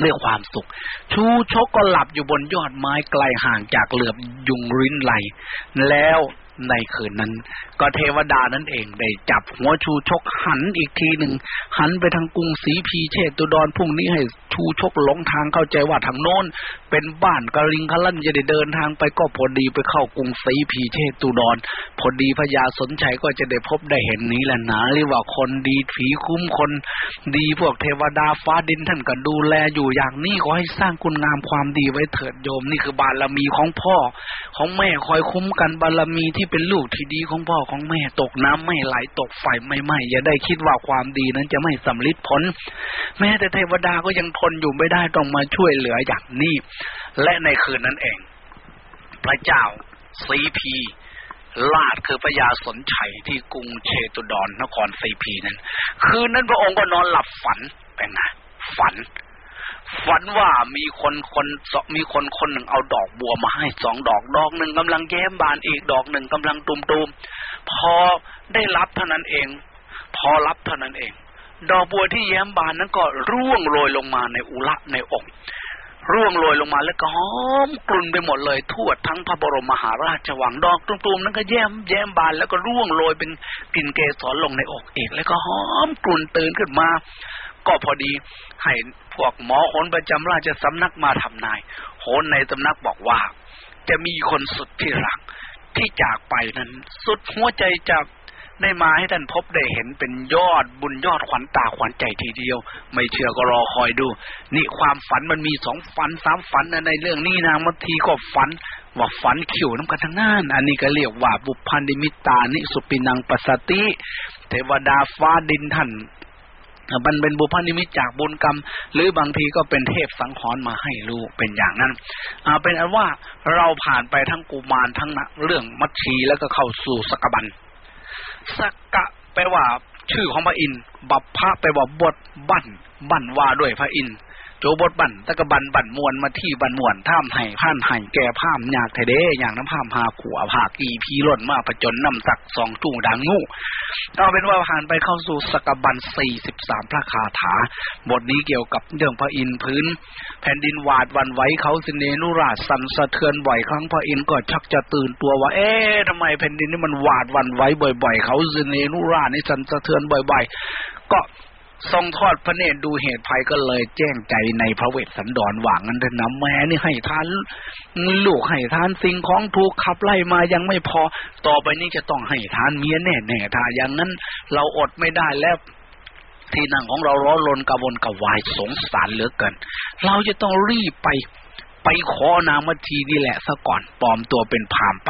ด้วยความสุข ชูชกก็หลับอยู่บนยอดไม้ไกลห่างจากเหลือบยุงริ้นไหลแล้ว ในคืนนั้น ก็เทวดานั่นเองได้จับหัวชูชกหันอีกทีหนึ่ง หันไปทางกรุงสีพีเชตุดรพรุ่งนี้ให้ชูชกหลงทางเข้าใจว่าทางโน้น เป็นบ้านกะลิงคลั่นจะได้เดินทางไปก็พอดีไปเข้ากรุงสีพีเชตุดรพอดีพญาสญชัยก็จะได้พบได้เห็นนี้แหละนะเรียกว่าคนดีผีคุ้มคน ดีพวกเทวดาฟ้าดินท่านก็ดูแลอยู่อย่างนี้ขอให้สร้างคุณงามความดีไว้เถิดโยมนี่คือบารมีของพ่อ ของแม่คอยคุ้มกันบารมีที่เป็นลูกที่ดีของพ่อของแม่ตกน้ำไม่ไหลตกไฟไม่ไหม้อย่าได้คิดว่าความดีนั้นจะไม่สำลิดผล แม้แต่เทวดาก็ยังทนอยู่ไม่ได้ต้องมาช่วยเหลืออย่างนี้ และในคืนนั้นเอง พระเจ้าสีพีลาดคือพระยาสนชัยที่กรุงเชตุดรนครสีพีนั้น คืนนั้นพระองค์ก็นอนหลับฝันเป็นไงฝัน ฝันว่ามีคนคนมีคนคนหนึ่งเอาดอกบัวมาให้สองดอกดอกหนึ่งกำลังแย้มบานอีกดอกหนึ่งกำลังตุมตุมพอได้รับเท่านั้นเอง พอรับเท่านั้นเอง ดอกบัวที่แย้มบานนั้นก็ร่วงโรยลงมาในอุระในอกร่วงโรยลงมาแล้วก็หอมกลุ่นไปหมดเลยทั่วทั้งพระบรมมหาราชวังดอกตุมๆนั้นก็แย้มแย้มบานแล้วก็ร่วงโรยเป็นกลิ่นเกสรลงในอกเอกแล้วก็หอมกลุ่นตื่นขึ้นมา ก็พอดีให้ พวกหมอโหนประจำราชสำนักมาทำนาย โหนในสำนักบอกว่า จะมีคนสุดที่รัก ที่จากไปนั้น สุดหัวใจจะได้มาให้ท่านพบได้เห็นเป็นยอดบุญยอดขวัญตาขวัญใจทีเดียว ไม่เชื่อก็รอคอยดู นี่ความฝันมันมีสองฝันสามฝันในเรื่องนี้นางมัทีก็ฝัน ว่าฝันขิวน้ำกันทั้งนั้นอันนี้ก็เรียกว่าบุพพะนิมิตตานิสุปินังปัสสติ เทวดาฟ้าดินท่าน มันเป็นบุพนิมิตจากบุญกรรม หรือบางทีก็เป็นเทพสังหรณ์มาให้รู้เป็นอย่างนั้นอ่าเป็นอันว่าเราผ่านไปทั้งกุมารทั้งเรื่องมัทรีแล้วก็เข้าสู่สกบันสกะแปลว่าชื่อของพระอินทร์ปัพพะแปลว่าบทบั้นบั้นว่าด้วยพระอินทร์ โจบดบันตะกบันบันมวนมาที่บันมวนท่ามไห้ผ่านไห้แก่ผ้ามอยากไทเดอย่างน้ำผ้ามหาขวผากีพีล่นมาประจนน้ำสักสองจู่ดังงูเอาเป็นว่าผ่านไปเข้าสู่สกบันสี่สิบสามพระคาถา บทนี้เกี่ยวกับเรื่องพระอินทร์พื้น แผ่นดินหวาดวันไหวเขาสิเนนุราชสันสะเทือนบ่อยครั้งพระอินทร์ก็ชักจะตื่นตัวว่า เอ๊ะทำไมแผ่นดินนี้มันหวาดวันไหวบ่อย ๆ เขาสิเนนุราชนี่สันสะเทือนบ่อย ๆ ก็ ทรงทอดพระเนตรดูเหตุภัยก็เลยแจ้งใจในพระเวสสันดรหวังนั้นนะแม่นี่ให้ทานลูกให้ทานสิ่งของถูกขับไล่มายังไม่พอ ต่อไปนี้จะต้องให้ทานเมียแน่แน่ถ้าอย่างนั้น เราอดไม่ได้แล้ว ที่นั่งของเราร้อนรนกระวนกระวายสงสารเหลือเกิน เราจะต้องรีบไป ไปขอนางมัทีนี่แหละซะก่อนปลอมตัวเป็นพามไป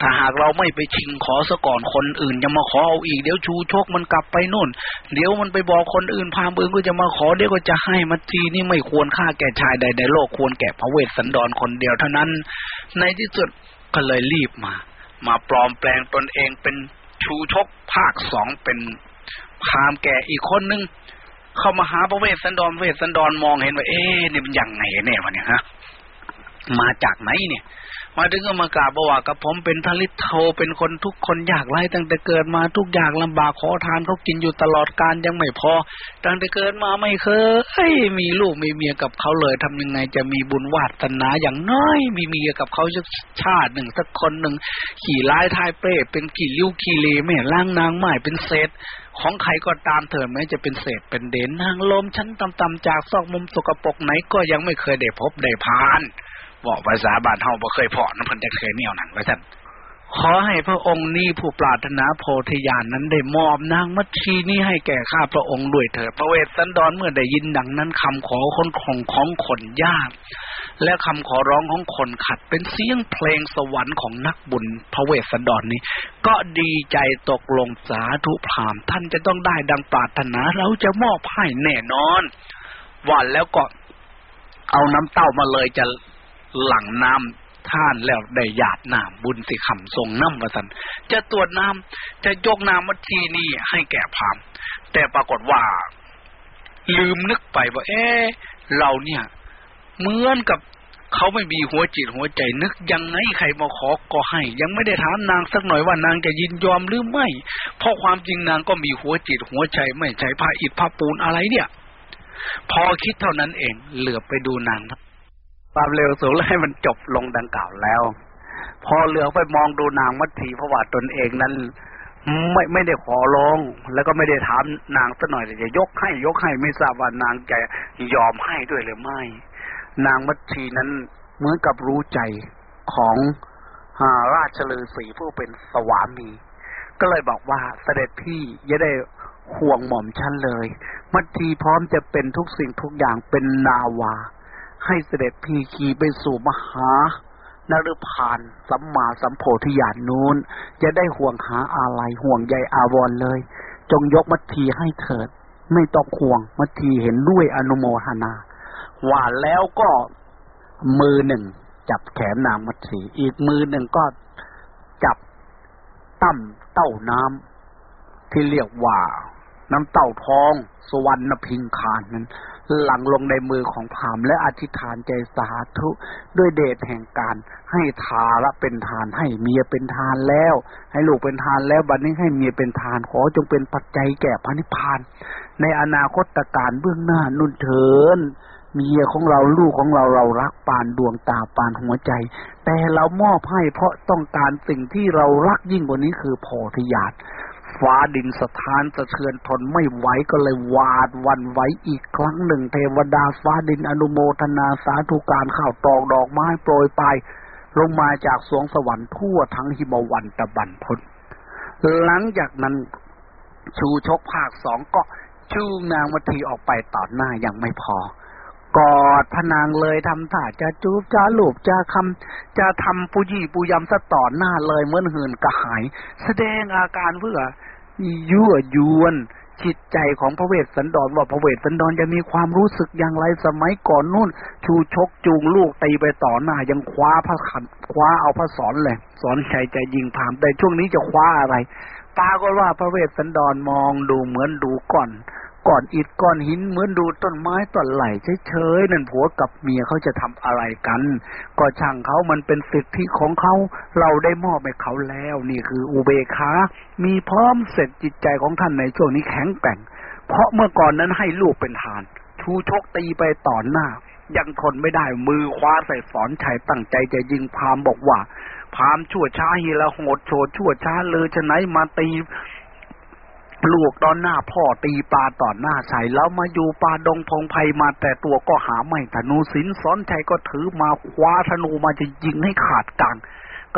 ถ้าหากเราไม่ไปชิงขอซะก่อนคนอื่นจะมาขอเอาอีกเดี๋ยวชูชกมันกลับไปนู่น เดี๋ยวมันไปบอกคนอื่นพราหมณ์อื่นก็จะมาขอเดี๋ยวก็จะให้มัทรีนี่ไม่ควรค่าแก่ชายใดในโลกควรแก่พระเวสสันดรคนเดียวเท่านั้น ในที่สุดก็เลยรีบมา มาปลอมแปลงตนเองเป็นชูชกภาคสองเป็นพราหมณ์แก่อีกคนนึงเข้ามาหาพระเวสสันดรเวสสันดรมองเห็นว่าเอ๊ะนี่มันยังไงเนี่ยวะเนี่ยฮะ มาจากไหนเนี่ย มาถึงก็มากราบว่ากับผมเป็นทลิทโทเป็นคนทุกคนยากไร้ตั้งแต่เกิดมาทุกอย่างลำบากขอทานเขากินอยู่ตลอดการยังไม่พอ ตั้งแต่เกิดมาไม่เคยมีลูกมีเมียกับเขาเลยทำยังไงจะมีบุญวาสนาอย่างน้อย มีเมียกับเขาสักชาติหนึ่งสักคนหนึ่งขี่ร้ายทายเปรตเป็นขี่ลิ้วขี่เลแม่ล่างนางไม้เป็นเศษของใครก็ตามเถิดแม้จะเป็นเศษเป็นเด่นนางลมชั้นต่ำๆจากซอกมุมสกปรกไหนก็ยังไม่เคยได้พบได้ผ่าน บอกภาษาบ้านเฮาบ่เคยพอน้ำพันจะเคยเนี่ยวนั่นว่านขอให้พระองค์นี้ผู้ปรารถนาโพธิญาณนนั้นได้มอบนางมัชชีนี้ให้แก่ข้าพระองค์ด้วยเถิดพระเวสสันดรเมื่อได้ยินดังนั้นคำขอคนของของคนยาก และคำขอร้องของคนขัดเป็นเสียงเพลงสวรรค์ของนักบุญพระเวสสันดรนนี้ ก็ดีใจตกลงสาธุพรามท่านจะต้องได้ดังปรารถนาเราจะมอบให้แน่นอน วันแล้วก็เอาน้ำเต้ามาเลยจะ หลังน้ำท่านแล้วได้หยาดน้ำบุญสิขำทรงน้ำประสันจะตรวจน้ำจะยกน้ำมัทีนี่ให้แก่พาม แต่ปรากฏว่า ลืมนึกไปว่า เอ๊เราเนี่ย เหมือนกับเขาไม่มีหัวจิตหัวใจนึกยังไงใครมาขอก็ให้ ยังไม่ได้ถามนางสักหน่อยว่านางจะยินยอมหรือไม่ เพราะความจริงนางก็มีหัวจิตหัวใจไม่ใช่ผ้าอิฐผ้าปูนอะไรเนี่ย พอคิดเท่านั้นเอง เหลือไปดูนาง ความเร็วสูงแล้วให้มันจบลงดังกล่าวแล้ว พอเหลือไปมองดูนางมัทถีเพราะว่าตนเองนั้น ไม่ไม่ได้ขอร้องแล้วก็ไม่ได้ถามนางสักหน่อยแต่จะยกให้ยกให้ไม่ทราบว่านางจะยอมให้ด้วยหรือไม่ นางมัทถีนั้นเหมือนกับรู้ใจของราชฤาษีผู้เป็นสวามี ก็เลยบอกว่าเสด็จพี่อย่าได้ห่วงหม่อมชั้นเลย มัททีพร้อมจะเป็นทุกสิ่งทุกอย่างเป็นนาวา ให้เสด็จพีขี่ไปสู่มหานฤพานสัมมาสัมโพธิญาณนู้น จะได้ห่วงหาอะไรห่วงใยอาวรเลย จงยกมัททีให้เถิด ไม่ต้องห่วงมัททีเห็นด้วยอนุโมทนาว่าแล้วก็มือหนึ่ง จับแขนนางมัททีอีกมือหนึ่งก็จับตั้มเต้าน้ำที่เรียกว่า น้ำเต้าทอง สวรรณพิงคานนั้น หลังลงในมือของพามและอธิษฐานใจสาธุด้วยเดชแห่งการ ให้ทาละเป็นทานให้เมียเป็นทานแล้ว ให้ลูกเป็นทานแล้วบัดนี้ให้เมียเป็นทานขอจงเป็นปัจจัยแก่พระนิพพาน ในอนาคตการเบื้องหน้านุ่นเถินเมียของเราลูกของเราเรารักปานดวงตาปานหัวใจ แต่เรามอบให้เพราะต้องการสิ่งที่เรารักยิ่งกว่านี้คือโพธิญาณ ฟ้าดินสถานสะเทือนทนไม่ไหวก็เลยวาดวันไหวอีกครั้งหนึ่ง เทวดาฟ้าดินอนุโมทนาสาธุการข้าวตอกดอกไม้โปรยไป ลงมาจากสวงสวรรค์ทั่วทั้งหิมวันตะบันพนหลังจากนั้นชูชกภาคสองก็ชูนางมัทีออกไปต่อหน้ายังไม่พอ กอดพนางเลยทำท่าจะจูบจะหลูบจะคำจะทำปุยี่ปุยำสะต่อหน้าเลยเหมือนหื่นกระหาย แสดงอาการเพื่อยั่วยวนจิตใจของพระเวสสันดรว่าพระเวสสันดรจะมีความรู้สึกอย่างไรสมัยก่อนนู่น ชูชกจูงลูกตีไปต่อหน้า ยังคว้าพระขันคว้าเอาพระสอนเลยสอนชัยจะยิงผามแต่ช่วงนี้จะคว้าอะไรปาก็ว่าพระเวสสันดรมองดูเหมือนดูก่อน ก้อนอิฐก้อนหินเหมือนดูต้นไม้ต้นไหลเฉยๆนั่นผัวกับเมียเขาจะทำอะไรกัน ก็ช่างเขามันเป็นสิทธิของเขา เราได้มอบให้เขาแล้ว นี่คืออุเบกขามีพร้อมเสร็จจิตใจของท่านในช่วงนี้แข็งแกร่ง เพราะเมื่อก่อนนั้นให้ลูกเป็นทาน ชูชกตีไปต่อหน้า ยังทนไม่ได้มือคว้าใส่สอนชัยตั้งใจจะยิงพามบอกว่า พามชั่วช้าฮีละโหดโฉดชั่วช้าเลยจะไหนมาตี ปลูกตอนหน้าพ่อตีปลาตอนหน้าใส่แล้วมาอยู่ปลาดงพงไพมาแต่ตัวก็หาไม่ธนูสินซ้อนชัยก็ถือมาคว้าธนูมาจะยิงให้ขาดกลาง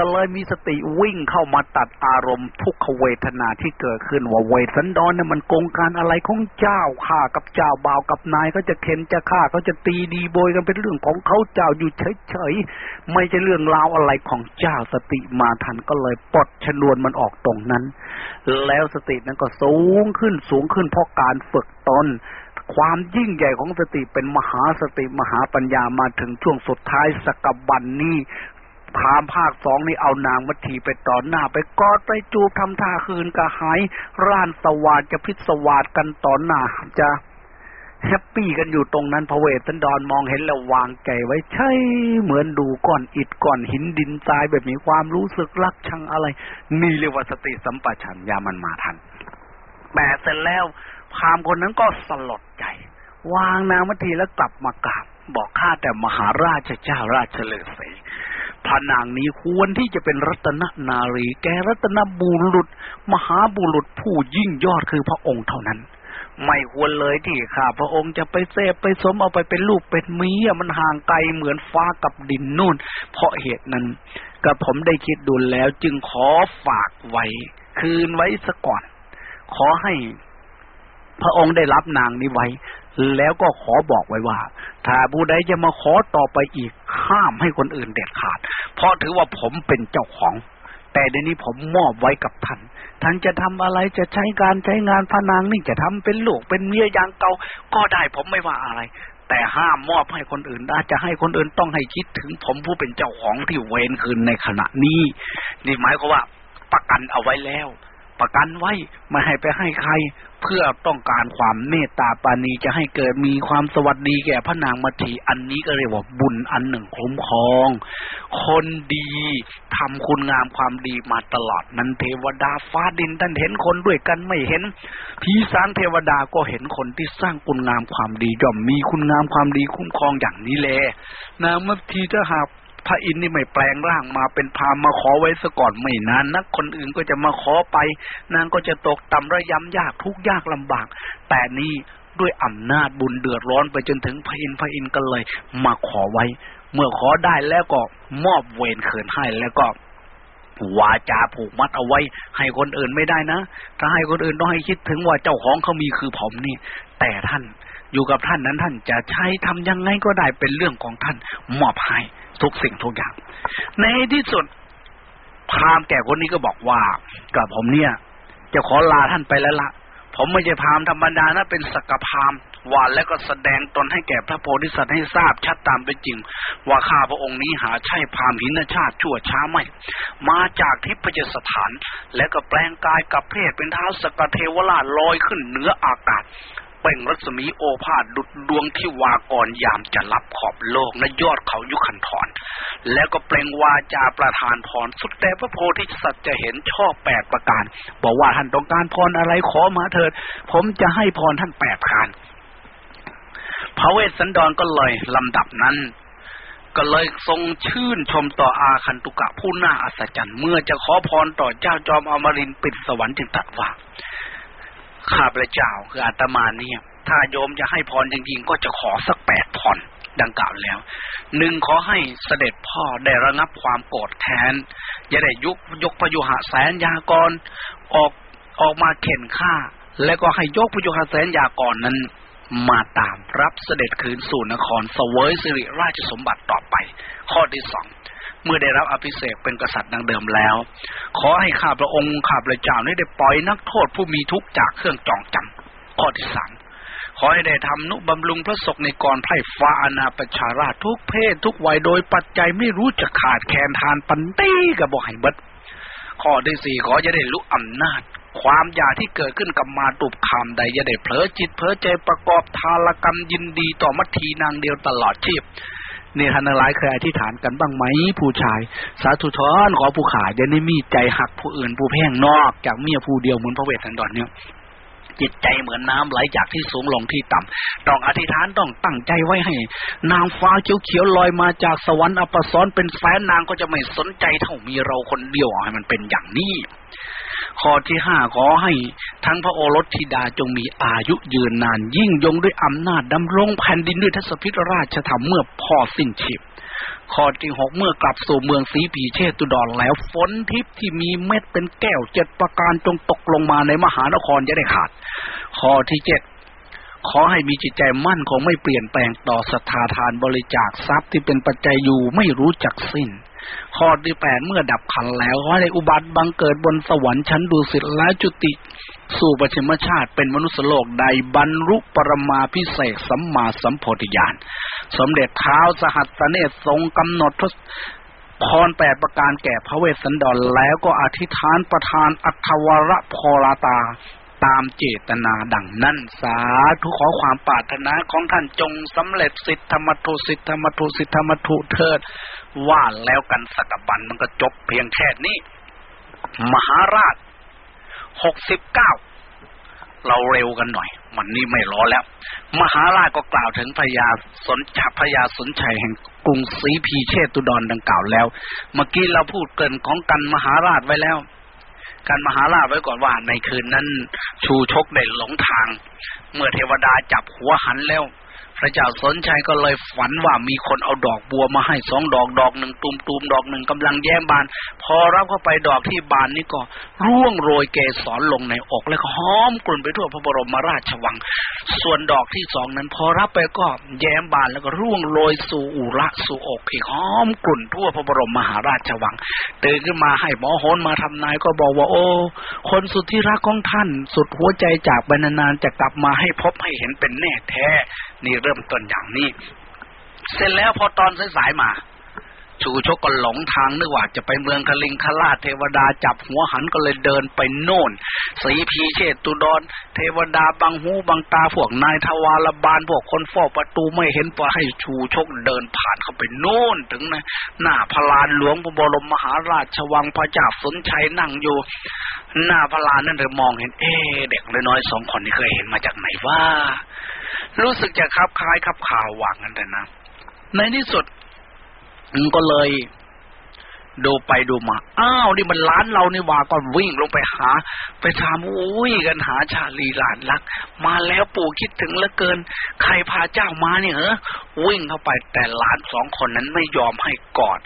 ก็เลยมีสติวิ่งเข้ามาตัดอารมณ์ทุกขเวทนาที่เกิดขึ้นว่าเวทสันดรเนี่ยมันโกงการอะไรของเจ้าข้ากับเจ้าบ่าวกับนายก็จะเข็นจะฆ่าก็จะตีดีโบยกันเป็นเรื่องของเขาเจ้าอยู่เฉยๆไม่ใช่เรื่องราวอะไรของเจ้าสติมาทันก็เลยปลดชนวนมันออกตรงนั้น แล้วสตินั้นก็สูงขึ้นสูงขึ้นเพราะการฝึกตนความยิ่งใหญ่ของสติเป็นมหาสติมหาปัญญามาถึงช่วงสุดท้ายสักกบรรพนี้ พราหมณ์ภาคสองนี่เอานางมัทรีไปต่อหน้าไปกอดไปจูบทำท่าหื่นกระหาย ร่านสวาทจะพิศวาดกันต่อหน้าจะ happy กันอยู่ตรงนั้นพระเวสสันดรมองเห็นแล้ววางใจไว้ใช่เหมือนดูก้อนอิฐก้อนหินดินทรายแบบมีความรู้สึกรักชังอะไร นี่เรียกว่าสติสัมปชัญญามันมาทันแต่เสร็จแล้วพามคนนั้นก็สลดใจ วางนางมัทีแล้วกลับมากราบบอกข้าแต่มหาราชเจ้าราชเลศสี พระนางนี้ควรที่จะเป็นรัตนนารี แกรัตนบุรุษ มหาบุรุษผู้ยิ่งยอดคือพระองค์เท่านั้น ไม่ควรเลยที่ข้าพระองค์จะไปเสพไปสมเอาไปเป็นลูกเป็นเมียมันห่างไกลเหมือนฟ้ากับดินนู่น เพราะเหตุนั้นกับผมได้คิดดูแล้วจึงขอฝากไว้ คืนไว้ซะก่อน ขอให้ พระองค์ได้รับนางนี้ไว้ แล้วก็ขอบอกไว้ว่า ถ้าผู้ใดจะมาขอต่อไปอีกห้ามให้คนอื่นเด็ดขาด เพราะถือว่าผมเป็นเจ้าของ แต่เดี๋ยวนี้ผมมอบไว้กับท่านท่านจะทำอะไรจะใช้การใช้งานพระนางนี่จะทำเป็นลูกเป็นเมียอย่างเก่าก็ได้ผมไม่ว่าอะไรแต่ห้ามมอบให้คนอื่นได้จะให้คนอื่นต้องให้คิดถึงผมผู้เป็นเจ้าของที่เวนคืนในขณะนี้ นี่หมายความว่าประกันเอาไว้แล้ว ประกันไว้ไม่ให้ไปให้ใคร เพื่อต้องการความเมตตาปานีจะให้เกิดมีความสวัสดีแก่พระนางมัทีอันนี้ก็เรียกว่าบุญอันหนึ่งคุ้มครอง คนดีทำคุณงามความดีมาตลอดนั้นเทวดาฟ้าดินท่านเห็นคนด้วยกันไม่เห็นผีสางเทวดาก็เห็นคนที่สร้างคุณงามความดีย่อมมีคุณงามความดีคุ้มครองอย่างนี้แลนางมัทีถ้าหาก พระอินทร์นี่ไม่แปลงร่างมาเป็นพามมาขอไว้ซะก่อนไม่นานนักคนอื่นก็จะมาขอไป นางก็จะตกต่ำระยำยากทุกยากลำบาก แต่นี่ด้วยอำนาจบุญเดือดร้อนไปจนถึงพระอินทร์พระอินทร์ก็เลย มาขอไว้ เมื่อขอได้แล้วก็มอบเวรเขินให้แล้วก็วาจาผูกมัดเอาไว้ ให้คนอื่นไม่ได้นะ ถ้าให้คนอื่นต้องให้คิดถึงว่าเจ้าของเขามีคือผมนี่ แต่ท่านอยู่กับท่านนั้นท่านจะใช้ทำยังไงก็ได้เป็นเรื่องของท่านมอบให้ ทุกสิ่งทุกอย่าง ในที่สุดพรามแก่คนนี้ก็บอกว่ากับผมเนี่ย จะขอลาท่านไปแล้วละผมไม่ใช่พรามธรรมดานะเป็นสกพรามวานแล้วก็แสดงตนให้แก่พระโพธิสัตว์ให้ทราบชัดตามเป็นจริง ว่าข้าพระองค์นี้หาใช่พรามหินชาติชั่วช้าไม่ มาจากทิพยสถาน และก็แปลงกายกับเพศเป็นเท้าสกเทวราชลอยขึ้นเหนืออากาศ เป่งรัศมีโอภาสดุดดวงที่วากรยามจะรับขอบโลกนยอดเขายุคันถอนแล้วก็เปล่งวาจาประทานพร สุดแต่พระโพธิสัตว์จะเห็นชอบแปดประการ บอกว่าท่านต้องการพรอะไรขอมาเถิด ผมจะให้พรท่านแปดประการพระเวสสันดรก็เลยลำดับนั้นก็เลยทรงชื่นชมต่ออาคันตุกะผู้น่าอัศจรรย์ เมื่อจะขอพรต่อเจ้าจอมอมรินปิดสวรรค์จึงตัดว่า ข้าพระเจ้าคืออาตมาเนี่ย ถ้าโยมจะให้พรจริงๆ ก็จะขอสักแปดพรดังกล่าวแล้วหนึ่งขอให้เสด็จพ่อได้ระงับความโกรธแค้นอย่าได้ยุกยกพยุหะแสนยากรออกออกมาเข็นฆ่า แล้วก็ให้ยกพยุหะแสนยากรนั้น มาตามรับเสด็จคืนสู่นครเสวยสิริราชสมบัติต่อไป ข้อที่สอง เมื่อได้รับอภิเษกเป็นกษัตริย์ดังเดิมแล้ว ขอให้ข้าพระองค์ข้าพระเจ้านี้ได้ปล่อยนักโทษผู้มีทุกข์จากเครื่องจองจำข้อที่สามขอให้ได้ทำนุบำรุงพระศกในกรไพร่ฟ้าอนาประชาราชทุกเพศทุกวัยโดยปัจจัยไม่รู้จะขาดแคลนทานปันตี้กับบอกให้เบิดข้อที่สี่ขอจะได้รู้อำนาจ ความอยากที่เกิดขึ้นกับมาตุบคามใดจะได้เผลอจิตเผลอใจประกอบทารกรรมยินดีต่อมัทีนางเดียวตลอดชีพ นี่ท่านทั้งหลายเคยอธิษฐานกันบ้างไหมผู้ชาย สาธุทอนขอผู้ขายเดี๋ยวนี้มีใจหักผู้อื่นผู้แพ่งนอกจากเมียผู้เดียวเหมือนพระเวทสันดรเนี่ยจิตใจเหมือนน้ำไหลจากที่สูงลงที่ต่ำต้องอธิษฐานต้องตั้งใจไว้ให้ นางฟ้าเขียวๆลอยมาจากสวรรค์อัปสรเป็นแสนนางก็จะไม่สนใจเท่ามีเราคนเดียวให้มันเป็นอย่างนี้ ข้อที่ห้าขอให้ทั้งพระโอรสธิดาจงมีอายุยืนนาน ยิ่งยงด้วยอำนาจดำรงแผ่นดินด้วยทศพิธราชธรรมเมื่อพ่อสิ้นชีพข้อที่หกเมื่อกลับสู่เมืองสีผีเชตุดรแล้วฝนทิพย์ที่มีเม็ดเป็นแก้วเจ็ดประการจงตกลงมาในมหานครจะได้ขาด ข้อที่เจ็ดขอให้มีจิตใจมั่นคงไม่เปลี่ยนแปลงต่อศรัทธาทานบริจาคทรัพย์ที่เป็นปัจจัยอยู่ไม่รู้จักสิ้น ข้อที่แปดเมื่อดับขันแล้วขอให้อุบัติบังเกิดบนสวรรค์ชั้นดุสิตและจุติ สู่ปชิมชาติเป็นมนุษย์โลกใดบรรลุปรมาพิเศษสัมมาสัมโพธิญาณสมเด็จเท้าสหัสเนศทรงกำหนดทศพรแปดประการแก่พระเวสสันดรแล้วก็อธิษฐานประทานอัทวรพรตา ตามเจตนาดังนั้น สาธุขอความปรารถนาของท่านจงสำเร็จสิทธรรมทุสิทธรรมทุสิทธรรมทุเถิด ว่าแล้วกันสักบันมันก็จบเพียงแค่นี้ มหาราชหกสิบเก้าเราเร็วกันหน่อย มันนี่ไม่รอแล้ว มหาราชก็กล่าวถึงพญาสนชพญาสนชัยแห่งกรุงศรีพีเชตุดรดังกล่าวแล้ว เมื่อกี้เราพูดเกินของกันมหาราชไว้แล้ว การมหาลาชไว้ก่อนว่าในคืนนั้น ชูชกได้หลงทาง เมื่อเทวดาจับหัวหันแล้ว พระเจ้าสนชัยก็เลยฝันว่ามีคนเอาดอกบัวมาให้สองดอกดอกหนึ่งตุมตุมดอกหนึ่งกำลังแย้มบาน พอรับเข้าไปดอกที่บานนี่ก็ ร่วงโรยเกสรลงในอกแล้วก็หอมกลุ่นไปทั่วพระบรมราชวัง ส่วนดอกที่สองนั้น พอรับไปก็แย้มบานแล้วก็ร่วงโรยสู่อุระสู่อกอีกหอมกลุ่นทั่วพระบรมมหาราชวังตื่นขึ้นมาให้หมอโหนมาทำนายก็บอกว่าโอ้คนสุดที่รักของท่าน สุดหัวใจจากไปนานๆจะกลับมาให้พบให้เห็นเป็นแน่แท้ นี่เริ่มต้นอย่างนี้ เสร็จแล้วพอตอนสายๆมา ชูชกก็หลงทางนึกว่าจะไปเมืองคลิงคลาเทวดาจับหัวหันก็เลยเดินไปโน่นสีพีเชตตุดอนเทวดาบังหูบังตาพวกนายทวารบาลพวกคนเฝ้าประตูไม่เห็นปล่อยให้ชูชกเดินผ่านเข้าไปโน่นถึงนะหน้าพลานหลวงพระบรมมหาราชวังพระเจ้าสนชัยนั่งอยู่หน้าพลานนั่นเลยมองเห็น เอ๊เด็กน้อยสองคนนี้เคยเห็นมาจากไหนว่า รู้สึกจะคับคล้ายคับข่าวหวังกันแต่นะ ในที่สุดก็เลย ดูไปดูมา อ้าวนี่มันร้านเรานี่ว่าก็วิ่งลงไปหา ไปถามอุ้ยกันหาชาลีหลานรัก มาแล้วปู่คิดถึงเหลือเกิน ใครพาเจ้ามาเนี่ยเหรอวิ่งเข้าไปแต่หลานสองคนนั้นไม่ยอมให้กอด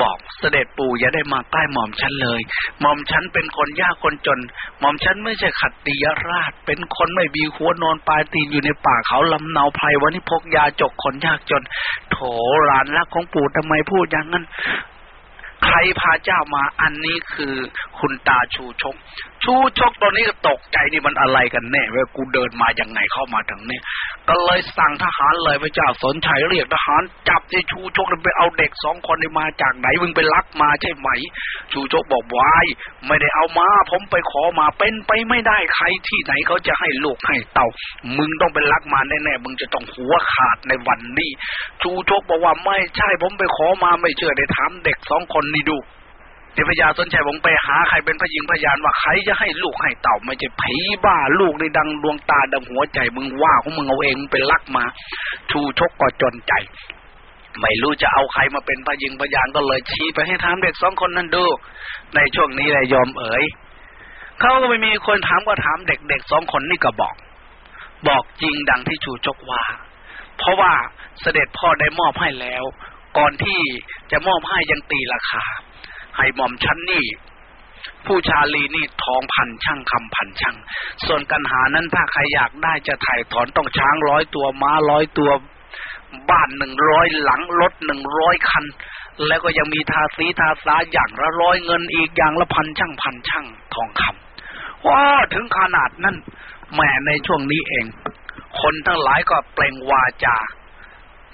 บอกเสด็จปู่อย่าได้มาใกล้หม่อมฉันเลยหม่อมฉันเป็นคนยากคนจน หม่อมฉันไม่ใช่ขัดตียราช เป็นคนไม่มีหัวนอนปลายตีนอยู่ในป่าเขาลำเนาไพรวันนี้พกยาจกคนยากจน โถหลานรักของปู่ทำไมพูดอย่างนั้น ใครพาเจ้ามาอันนี้คือคุณตาชูชก ชูชกตอนนี้ก็ตกใจนี่มันอะไรกันแน่เว้ยกูเดินมาอย่างไงเข้ามาถึงนี่ก็เลยสั่งทหารเลยพระเจ้าสนชัยเรียกทหารจับไอ้ชูชกไปเอาเด็กสองคนนี้มาจากไหนมึงไปลักมาใช่ไหม ชูชกบอกวายไม่ได้เอามา ผมไปขอมาเป็นไปไม่ได้ใครที่ไหนเขาจะให้ลูกให้เต่า มึงต้องไปลักมาแน่ๆมึงจะต้องหัวขาดในวันนี้ ชูชกบอกว่าไม่ใช่ผมไปขอมาไม่เชื่อได้ถามเด็กสองคนนี่ดู เทพยาสนใจผมไปหาใครเป็นพระยิงพยานว่าใครจะให้ลูกให้เต่าไม่ใช่ผีบ้าลูกในดังดวงตาดังหัวใจมึงว่าของมึงเอาเองไปลักมา ชูชกก็จนใจ ไม่รู้จะเอาใครมาเป็นพระยิงพยานก็เลยชี้ไปให้ถามเด็กสองคนนั้นดู ในช่วงนี้เลยยอมเอ๋ยเขาก็ไม่มีคนถามก็ถามเด็กๆสองคนนี่ก็บอก บอกจริงดังที่ชูชกว่า เพราะว่าเสด็จพ่อได้มอบให้แล้ว ก่อนที่จะมอบให้ยังตีราคา ให้หม่อมชั้นนี่ ผู้ชาลีนี่ทองพันช่างคำพันช่าง ส่วนกันหานั้นถ้าใครอยากได้จะถ่ายถอนต้องช้างร้อยตัวม้าร้อยตัว บ้านหนึ่งร้อยหลังรถหนึ่งร้อยคัน แล้วก็ยังมีทาสีทาสาอย่างละร้อยเงินอีกอย่างละพันช่างพันช่างทองคำว้าถึงขนาดนั้นแม่ในช่วงนี้เอง คนทั้งหลายก็เปล่งวาจา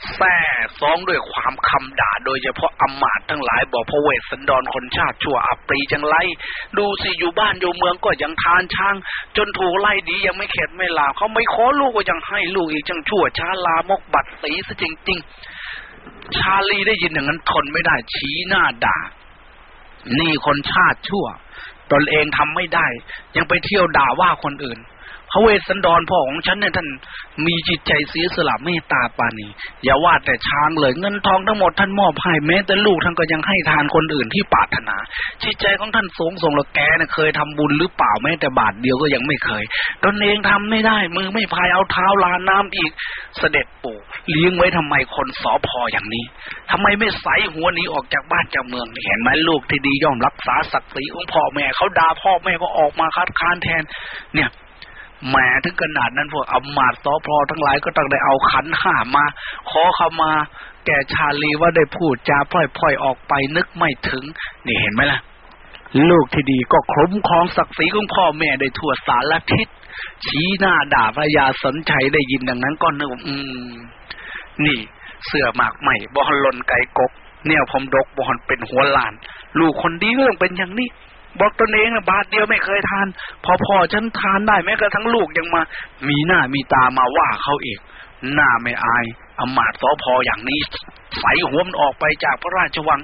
แท้ซ้องด้วยความคำด่า โดยเฉพาะอมาตทั้งหลายบอกพระเวสสันดรคนชาติชั่วอัปรีจังไรดูสิอยู่บ้านอยู่เมืองก็ยังทานช่าง จนถูกไล่ดียังไม่เข็ดไม่ลาเขาไม่ขอลูกก็ยังให้ลูกอีกจังชั่วช้าลามกบัดสีซะจริง ๆ ชาลีได้ยินอย่างนั้นทนไม่ได้ชี้หน้าด่า นี่คนชาติชั่ว ตนเองทำไม่ได้ ยังไปเที่ยวด่าว่าคนอื่น ระเวสสันดรพ่อของฉันเนี่ยท่านมีจิตใจเสียสละเมตตาปานีอย่าว่าแต่ช้างเลยเงินทองทั้งหมดท่านมอบให้แม้แต่ลูกท่านก็ยังให้ทานคนอื่นที่ปรารถนา จิตใจของท่านสูงส่งละแกนี่ยเคยทำบุญหรือเปล่าแม้แต่บาทเดียวก็ยังไม่เคยตนเองทำไม่ได้มือไม่พายเอาเท้าลาน้ำอีกเสด็จปู่เลี้ยงไว้ทำไมคนสอพออย่างนี้ทำไมไม่ใสหัวนี้ออกจากบ้านจากเมืองเห็นไหมลูกที่ดีย่อมรักษาศักดิ์ศรีของพ่อแม่เขาด่าพ่อแม่ก็ออกมาคัดค้านแทน เนี่ย แหมถึงขนาดนั้นพวกอมาตสอพอทั้งหลายก็ต้องได้เอาขันห้ามา ขอเข้ามา แก่ชาลีว่าได้พูดจาพล่อยๆออกไปนึกไม่ถึง นี่เห็นไหมล่ะ ลูกที่ดีก็คุ้มครองศักดิ์ศรีของพ่อแม่ได้ทั่วสารทิศ ชี้หน้าด่าพระยาสนชัยได้ยินดังนั้นก็นึกอืม นี่ เสือหมากใหม่บอลลนไก่กกเนี่ยผมดกบอลเป็นหัวลาน ลูกคนดีก็ต้องเป็นอย่างนี้ บอกตนเองนะบาทเดียวไม่เคยทาน พอพอฉันทานได้แม้กระทั่งลูกยังมา มีหน้ามีตามาว่าเขาเองหน้าไม่อายอมาตสอพออย่างนี้ใส่หัวมันออกไปจากพระราชวัง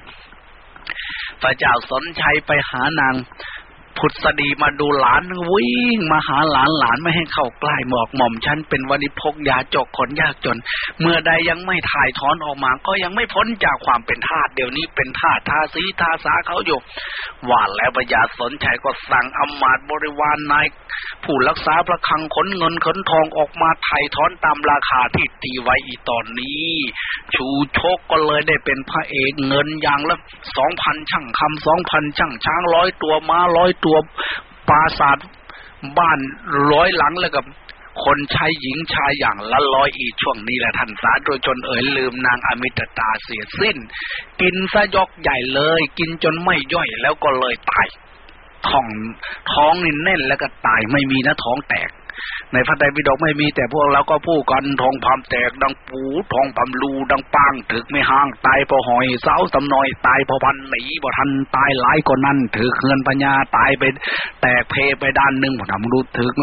พระเจ้าสนชัยไปหานาง พพุทธดีมาดูหลานวิ่งมาหาหลานหลานไม่ให้เข้าใกล้หมอกหม่อมฉันเป็นวันิพกยาจกขนยากจน เมื่อใดยังไม่ถ่ายถอนออกมา ก็ยังไม่พ้นจากความเป็นทาสเดี๋ยวนี้เป็นทาสทาสีทาสาเขาอยู่ว่าแล้วพญาสนชัยก็สั่งอมาตบริวารนายผู้รักษาประคังขนเงินขนทองออกมาถ่ายถอนตามราคาที่ตีไว้อีตอนนี้ ชูโชคก็เลยได้เป็นพระเอกเงินอย่างละสองพันช่างคำสองพันช่างช้างร้อยตัวม้าร้อยตัววปราสาทบ้านร้อยหลังแล้วกับคนชายหญิงชายอย่างละร้อยอีช่วงนี้แหละท่านสาโดยจนเอ่ยลืมนางอมิตตาเสียสิ้น กินซะยกใหญ่เลย กินจนไม่ย่อยแล้วก็เลยตายท้องท้องนี่แน่นแล้วก็ตายไม่มีนะท้องแตก ในพระไตรปิฎกไม่มีแต่พวกเราก็พูดกันทองพามแตกดังปูทองพามลูดังปางถึกไม่ห่างตายพอหอยเสาตำนอยตายพอพันหนีบ่ทันตายหลายกว่านั้นถือเคือนปัญญาตายไปแตกเพไปด้านหนึ่งผมทำรู้ถึก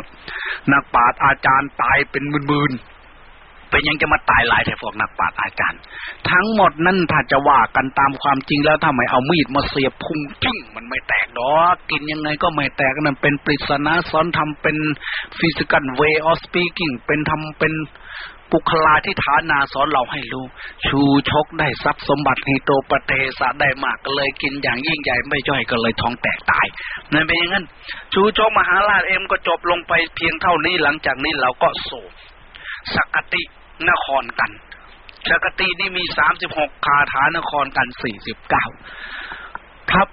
นักปราชญ์อาจารย์ตายเป็นหมื่นๆ เป็นยังจะมาตายหลายแต่พวกนักปราชญ์อาจารย์ ทั้งหมดนั่นถ้าจะว่ากันตามความจริงแล้วถ้าไม่เอามีดมาเสียบพุงจึ้งมันไม่แตกดอกกินยังไงก็ไม่แตกนั่นเป็นปริศนาสอนทำเป็น physical way of speaking เป็นทำเป็นปุคลาที่ฐานาสอนเราให้รู้ ชูชกได้ทรัพย์สมบัติฮิโตปเตสะได้มากก็เลยกินอย่างยิ่งใหญ่ไม่ย่อยก็เลยท้องแตกตายนั่นเป็นอย่างนั้น ชูชกมหาราชเอ็มก็จบลงไปเพียงเท่านี้หลังจากนี้เราก็โศสักติ นครกันสักตินี่มีสามสิบหกคาถานครกันสี่สิบเก้าครับ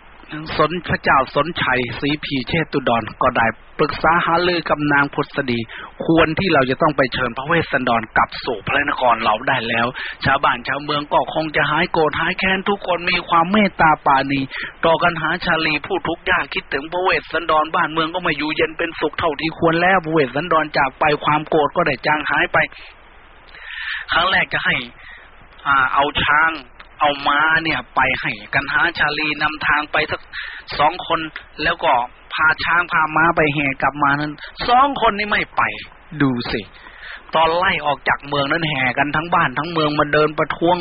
สนพระเจ้าสนชัยศรีพีเชตุดรก็ได้ปรึกษาหาลือกับนางพุทธดี ควรที่เราจะต้องไปเชิญพระเวสสันดรกลับสู่พระนครเราได้แล้ว ชาวบ้านชาวเมืองก็คงจะหายโกรธหายแค้นทุกคนมีความเมตตาปาณีต่อกันหาชาลีผู้ทุกข์ยากคิดถึงพระเวสสันดรบ้านเมืองก็มาอยู่เย็นเป็นสุขเท่าที่ควรแล้วพระเวสสันดรจากไปความโกรธก็ได้จางหายไป ครั้งแรกจะให้อ่าเอาช้างเอาม้าเนี่ยไปให้กันหาชาลีนำทางไปสักสองคนแล้วก็พาช้างพาม้าไปแห่กลับมานั้นสองคนนี้ไม่ไป ดูสิ ตอนไล่ออกจากเมืองนั้นแห่กันทั้งบ้านทั้งเมืองมาเดินประท้วง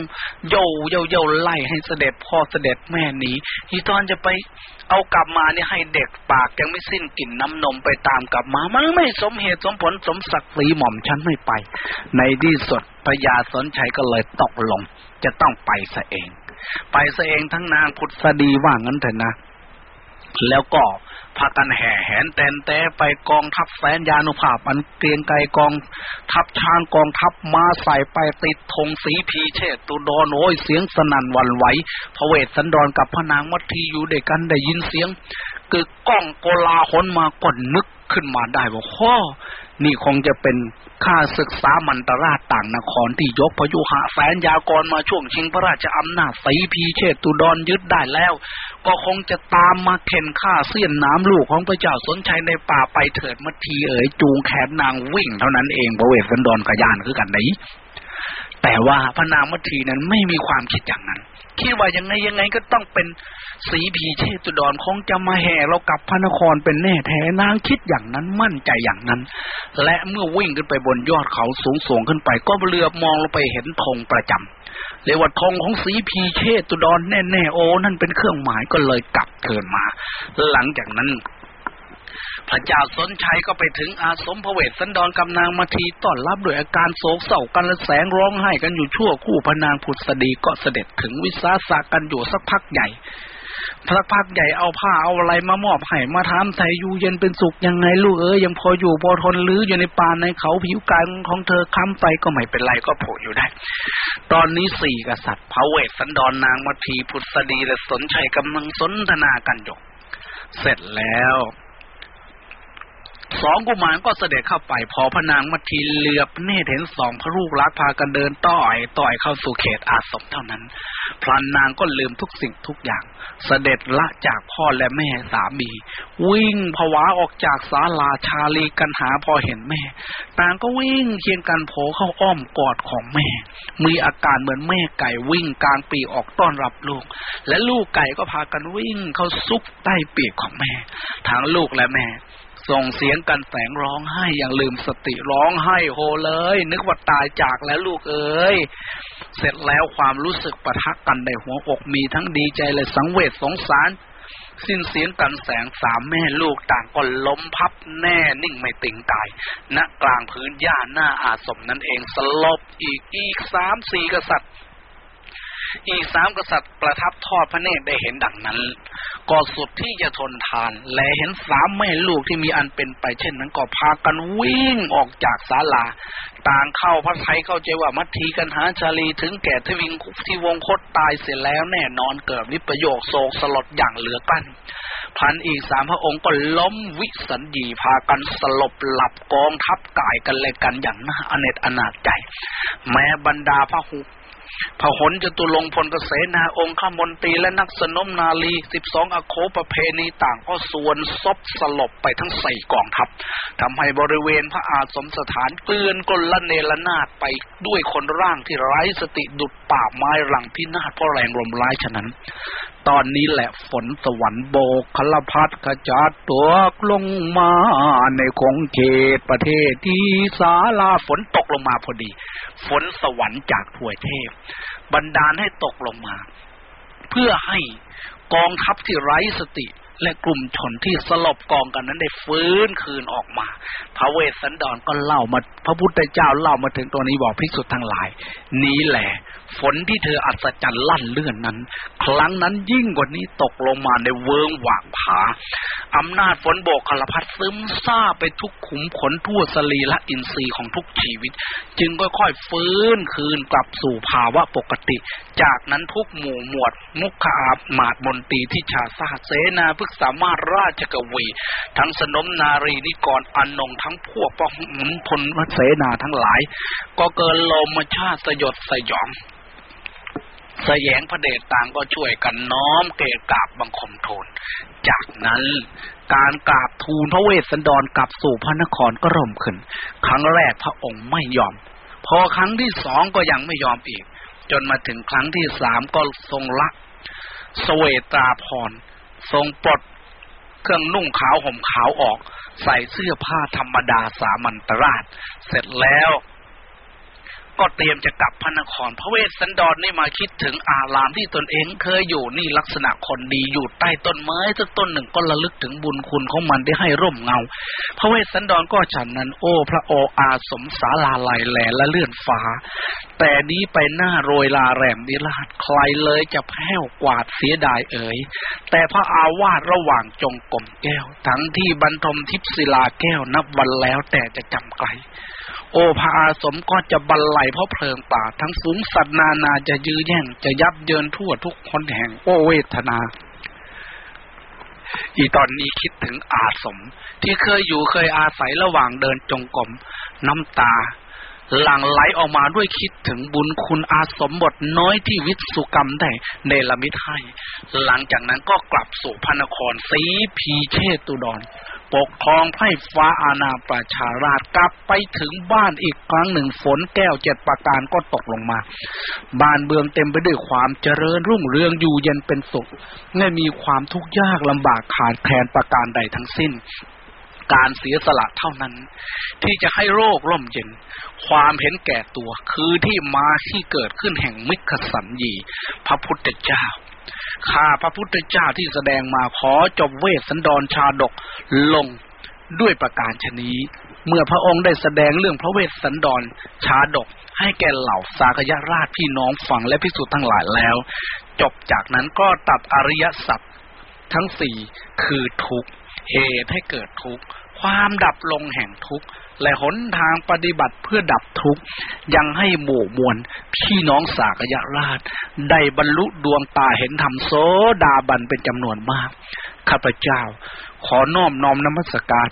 โยโยโยไล่ให้เสด็จพ่อเสด็จแม่หนีที่ตอนจะไปเอากลับมาเนี่ยให้เด็กปากยังไม่สิ้นกลิ่นน้ำนมไปตามกลับมา มันไม่สมเหตุสมผลสมศักดิ์ศรีหม่อมฉันไม่ไป ในที่สุดพญาสนชัยก็เลยตกลง จะต้องไปซะเอง ไปซะเองทั้งนางพุทธดีว่างั้นเถอะนะ แล้วก็ พากันแห่แหนแตนแต่ไปกองทัพแสนยานุภาพอันเกรียงไกรกองทัพช้างกองทัพมาใส่ไปติดธงสีพีเชตตุดอนโอยเสียงสนั่นวันไหวพระเวสสันดรกับพระนางมัททีอยู่เด้วยกันได้ยินเสียงกึกก้องโกลาหลมาก่อนนึกขึ้นมาได้ว่าข้อนี่คงจะเป็นข้าศึกษามันตราชต่างนครที่ยกพยุหะแสนยากรมาช่วงชิงพระราชอำนาจสีพีเชตตุดอนยึดได้แล้ว ก็คงจะตามมาเข็นฆ่าเสี้ยนน้ำลูกของพระเจ้าสนชัยในป่าไปเถิดมัทีเอ๋ยจูงแขนนางวิ่งเท่านั้นเองพระเวสสันดรกยานคือกันไหนแต่ว่าพระนางมัทีนั้นไม่มีความคิดอย่างนั้น คิดว่ายังไงยังไงก็ต้องเป็นสีพีเชตุดรคงจะมาแห่เรากลับพระนครเป็นแน่แท้นางคิดอย่างนั้นมั่นใจอย่างนั้น และเมื่อวิ่งขึ้นไปบนยอดเขาสูงส่งขึ้นไป ก็เลือบมองลงไปเห็นธงประจำ เรียกว่าธงของสีพีเชตุดอนแน่ๆโอ้นั่นเป็นเครื่องหมายก็เลยกลับเกินมา หลังจากนั้นพระเจ้าสนชัยก็ไปถึงอาสมพระเวสสันดรกำนางมาทีต้อนรับด้วยอาการโศกเศร้ากันและแสงร้องไห้กันอยู่ชั่วคู่พนางผุดสดีก็เสด็จถึงวิสาสะกันอยู่สักพักใหญ่ สักพักใหญ่เอาผ้าเอาอะไรมามอบให้มาทำใส่ยอยู่เย็นเป็นสุขยังไงลูกเอ้ยยังพออยู่พอทนหรืออยู่ในป่าในเขาผิวกายของเธอค้ำไปก็ไม่เป็นไรก็โผล่อยู่ได้ ตอนนี้สี่กษัตริย์พระเวสสันดรนางมัทีพุทธดีและสนชัยกำลังสนทนากันอยู่เสร็จแล้ว สองกุมารก็เสด็จเข้าไป พอพนางมัทีเหลือบเนตรเห็นสองพระลูกรักพากันเดินต่อยต่อยเข้าสู่เขตอาสมเท่านั้น พลันนางก็ลืมทุกสิ่งทุกอย่าง เสด็จละจากพ่อและแม่สามี วิ่งผวาออกจากศาลาชาลีกันหาพอเห็นแม่นางก็วิ่งเคียงกันโผเข้าอ้อมกอดของแม่ มีอาการเหมือนแม่ไก่วิ่งกลางปีออกต้อนรับลูก และลูกไก่ก็พากันวิ่งเข้าซุกใต้ปีกของแม่ ทั้งลูกและแม่ ส่งเสียงกันแสงร้องไห้อย่างลืมสติร้องไห้โฮเลย นึกว่าตายจากแล้วลูกเอ๋ยเสร็จแล้วความรู้สึกประทักกันในหัวอกมีทั้งดีใจและสังเวชสงสาร สิ้นเสียงกันแสงสามแม่ลูกต่างก็ล้มพับแน่นิ่งไม่ติงกายณกลางพื้นหญ้าหน้าอาสมนั่นเองสลบอีกอีกสามสี่กษัตริย์ อีกสามกษัตริย์ประทับทอดพระเนตรได้เห็นดังนั้น ก็สุดที่จะทนทาน และเห็นสามแม่ลูกที่มีอันเป็นไปเช่นนั้นก็พากันวิ่งออกจากศาลา ต่างเข้าพระไทยเข้าใจว่ามัทธีกันหาชาลีถึงแก่ทวิงที่วงคตตายเสียแล้วแน่นอนเกิดวิปโยคโศกสลดอย่างเหลือกั้นพันอีกสามพระองค์ก็ล้มวิสัญญีพากันสลบหลับกองทัพกายกันเลยกันอย่างน่าอเนจอนาจใจ แม้บรรดาพระหุ พหนจตุลงพลกเสนาองค์ขมนตรีและนักสนมนาลีสิบสองอโคประเพณีต่างก็ส่วนซบสลบไปทั้งสี่กองทัพทำให้บริเวณพระอาสมสถานเกลื่อนกลละเนระนาดไปด้วยคนร่างที่ไร้สติดุดป่าไม้หลังพินาศเพราะแรงลมร้ายฉะนั้น ตอนนี้แหละฝนสวรรค์โบกคลพัดขจัดตัวลงมาในคงเขตประเทศที่สาลาฝนตกลงมาพอดี ฝนสวรรค์จากถวยเทพ บันดาลให้ตกลงมา เพื่อให้กองทัพที่ไร้สติและกลุ่มชนที่สลบกองกันนั้นได้ฟื้นคืนออกมา พระเวสสันดรก็เล่ามา พระพุทธเจ้าเล่ามาถึงตัวนี้บอกพิสุทธ์ทั้งหลาย นี้แหละ ฝนที่เธออัศจรรย์ลั่นเลื่อนนั้น ครั้งนั้นยิ่งกว่านี้ตกลงมาในเวิงหว่างผาอำนาจฝนโบกคลพัดซึมซาไปทุกขุมขนทั่วสรีและอินทรีย์ของทุกชีวิต จึงค่อยๆฟื้นคืนกลับสู่ภาวะปกติ จากนั้นทุกหมู่หมวด มุขอาบมาดมนตีที่ชาซาเสนาพึกสามารถราชกวี ทั้งสนมนารีนิกรอันนงทั้งพวกปหมุนพลเสนาทั้งหลาย ก็เกินลมชาติสยดสยอง สยงพระเดชต่างก็ช่วยกันน้อมเกศกราบบังคมทูล จากนั้นการกราบทูลพระเวสสันดรกลับสู่พระนครก็ร่มขึ้น ครั้งแรกพระองค์ไม่ยอม พอครั้งที่สองก็ยังไม่ยอมอีก จนมาถึงครั้งที่สามก็ทรงละสเวตาพรทรงปลดเครื่องนุ่งขาวห่มขาวออก ใส่เสื้อผ้าธรรมดาสามัญตราช เสร็จแล้ว ก็เตรียมจะกลับพระนคร พระเวสสันดรนี่มาคิดถึงอารามที่ตนเองเคยอยู่นี่ลักษณะคนดีอยู่ใต้ต้นไม้สักต้นหนึ่งก็ระลึกถึงบุญคุณของมันที่ให้ร่มเงา พระเวสสันดรก็ฉันนั้นโอ้ พระโออาสมสาลาลายแหลและเลื่อนฟ้า แต่นี้ไปหน้าโรยลาแรมดิลาดใครเลยจะแพ้วกวาดเสียดายเอ๋ยแต่พระอาวาสระหว่างจงกรมแก้ว ทั้งที่บรรทมทิพศิลาแก้วนับวันแล้วแต่จะจำไกล โอภาอาสมก็จะบรรลัยเพราะเพลิงป่า ทั้งสูงสัตว์นานาจะยื้อแย่ง จะยับเยินทั่วทุกคนแห่งโอเวทนา อีตอนนี้คิดถึงอาสม ที่เคยอยู่เคยอาศัยระหว่างเดินจงกรมน้ำตา หลั่งไหลออกมาด้วยคิดถึงบุญคุณอาสมบทน้อยที่วิสุกรรมได้เนลมิตให้ หลังจากนั้นก็กลับสู่พระนครสีพีเชตุดร ปกครองไพ่ฟ้าอาณาประชาราชกลับไปถึงบ้านอีกครั้งหนึ่งฝนแก้วเจ็ดประการก็ตกลงมา บ้านเบืองเต็มไปด้วยความเจริญรุ่งเรืองอยู่เย็นเป็นสุขไม่มีความทุกข์ยากลำบากขาดแคลนประการใดทั้งสิ้นการเสียสละเท่านั้น ที่จะให้โรคร่มเย็น ความเห็นแก่ตัวคือที่มาที่เกิดขึ้นแห่งมิขสัญญีพระพุทธเจ้า ข้าพระพุทธเจ้าที่แสดงมาขอจบเวสสันดรชาดกลงด้วยประการชนี้ เมื่อพระองค์ได้แสดงเรื่องพระเวสสันดรชาดก ให้แก่เหล่าสากยราชพี่น้องฟังและพิสุทธ์ทั้งหลายแล้ว จบจากนั้นก็ตัดอริยสัจทั้งสี่คือทุกเหตุให้เกิดทุกความดับลงแห่งทุกข์ และหนทางปฏิบัติเพื่อดับทุกข์ ยังให้หมู่มวล พี่น้องสากยราช ได้บรรลุดวงตาเห็นธรรมโซดาบันเป็นจำนวนมาก ข้าพเจ้า ขอน้อมน้อมนมัสการ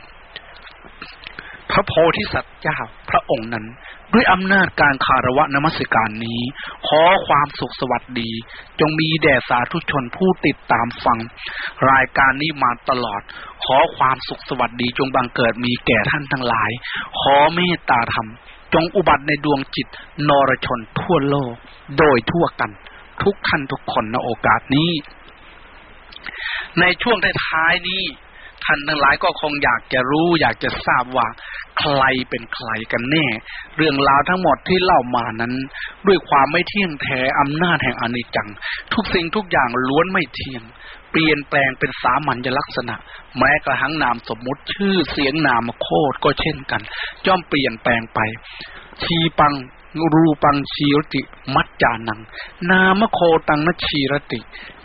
พระโพธิสัตว์เจ้าพระองค์นั้น ด้วยอำนาจการคารวะนมัสการนี้ ขอความสุขสวัสดี จงมีแด่สาธุชนผู้ติดตามฟัง รายการนี้มาตลอด ขอความสุขสวัสดีจงบังเกิดมีแก่ท่านทั้งหลาย ขอเมตตาธรรม จงอุบัติในดวงจิต นรชนทั่วโลก โดยทั่วกัน ทุกท่านทุกคนในโอกาสนี้ ในช่วงท้ายนี้ ท่านทั้งหลายก็คงอยากจะรู้ อยากจะทราบว่าใครเป็นใครกันแน่ เรื่องราวทั้งหมดที่เล่ามานั้น ด้วยความไม่เที่ยงแท้อำนาจแห่งอนิจจัง ทุกสิ่งทุกอย่างล้วนไม่เที่ยง เปลี่ยนแปลงเป็นสามัญลักษณะ แม้กระทั่งนามสมมุติชื่อเสียงนามโคตก็เช่นกัน ย่อมเปลี่ยนแปลงไปชีปัง รูปังชีรติ มัจจานัง นามโคตังนชีรติ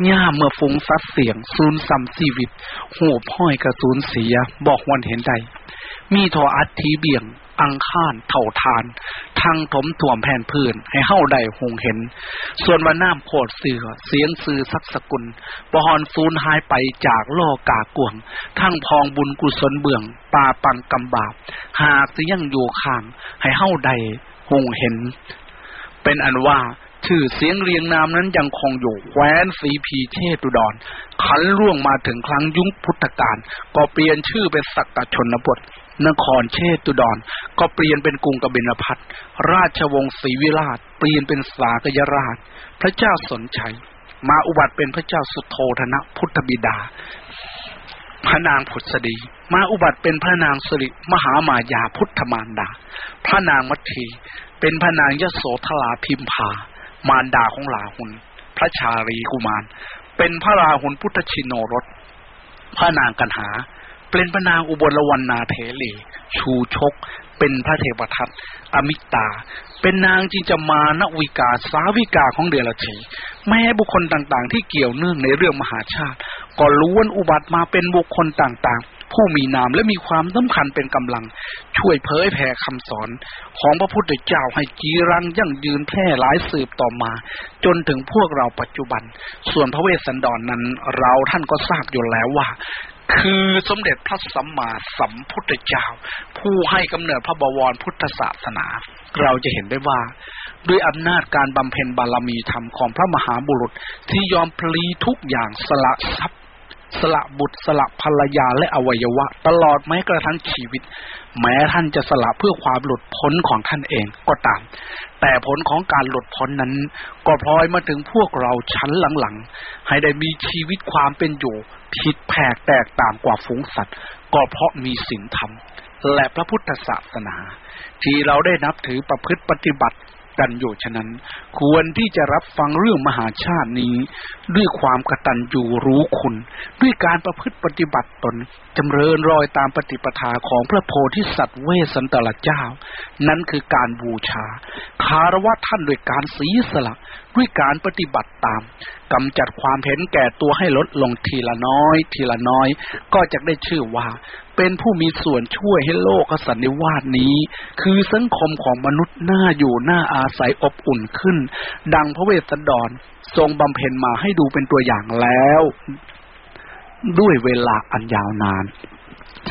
ญ่าเมื่อฟุ้งซัดเสียงซูนสัมสีวิตหูพ่อยกระสูนเสีย บอกวันเห็นใดมีทออัตทีเบี่ยง อังคานเท่าทาน ทางถมถ่วมแผ่นพื้น ให้เฮ้าใดหงเห็น ส่วนว่าน้ำโพดเสือ เสียงสื่อสักสกุลบหอนซูนหายไปจากโลกากวง ทั้งพองบุญกุศลเบื้อง ป่าปังกำบาบ หากสิยังอยู่ข้าง ให้เฮ้าใด หงเห็น เป็นอันว่าชื่อเสียงเรียงนามนั้นยังคงอยู่แคว้นสีพีเชตุดรขันล่วงมาถึงครั้งยุคพุทธกาลก็เปลี่ยนชื่อเป็นสักกชนบทนครเชตุดรก็เปลี่ยนเป็นกรุงกบินพัทราชวงศ์ศรีวิราช เปลี่ยนเป็นสากยราช พระเจ้าสนชัย มาอุบัติเป็นพระเจ้าสุโธธนะพุทธบิดา พระนางผุดสดี มาอุบัติเป็นพระนางสิริมหามายาพุทธมารดา พระนางมัททีเป็นพระนางยโสธราพิมพา มารดาของลาหุน พระชารีกุมาร เป็นพระราหุนพุทธชินโนรส พระนางกันหา เป็นพระนางอุบลวรรณาเทลีชูชก เป็นพระเทวทัตอมิตา เป็นนางจินจมานวิกาสาวิกาของเดลชีแม้บุคคลต่างๆ ที่เกี่ยวเนื่องในเรื่องมหาชาติ ก็ล้วนอุบัติมาเป็นบุคคลต่างๆ ผู้มีนามและมีความสำคัญเป็นกำลัง ช่วยเผยแผ่คำสอน ของพระพุทธเจ้าให้จีรังยั่งยืนแพร่หลายสืบต่อมา จนถึงพวกเราปัจจุบัน ส่วนพระเวสสันดรนนั้นเราท่านก็ทราบอยู่แล้วว่า คือสมเด็จพระสัมมาสัมพุทธเจ้า ผู้ให้กำเนิดพระบวรพุทธศาสนา เราจะเห็นได้ว่า ด้วยอำนาจการบำเพ็ญบารมีธรรมของพระมหาบุรุษที่ยอมพลีทุกอย่างสละทรัพย์ สละบุตรสละภรรยาและอวัยวะ ตลอดแม้กระทั่งชีวิต แม้ท่านจะสละเพื่อความหลุดพ้นของท่านเองก็ตาม แต่ผลของการหลุดพ้นนั้น ก็พลอยมาถึงพวกเราชั้นหลังๆให้ได้มีชีวิตความเป็นอยู่ ผิดแผกแตกต่างกว่าฝูงสัตว์ ก็เพราะมีศีลธรรม และพระพุทธศาสนา ที่เราได้นับถือประพฤติปฏิบัติกันอยู่ฉะนั้น ควรที่จะรับฟังเรื่องมหาชาตินี้ ด้วยความกตัญญูรู้คุณ ด้วยการประพฤติปฏิบัติตน จำเริญรอยตามปฏิปทาของพระโพธิสัตว์เวสสันตรเจ้า นั่นคือการบูชา คารวะท่านด้วยการสีสละด้วยการปฏิบัติตามกำจัดความเห็นแก่ตัวให้ลดลงทีละน้อย ทีละน้อย ก็จะได้ชื่อว่า เป็นผู้มีส่วนช่วยให้โลกสันนิวาสนี้ คือสังคมของมนุษย์น่าอยู่น่าอาศัยอบอุ่นขึ้น ดังพระเวสสันดรทรงบำเพ็ญมาให้ดูเป็นตัวอย่างแล้ว ด้วยเวลาอันยาวนาน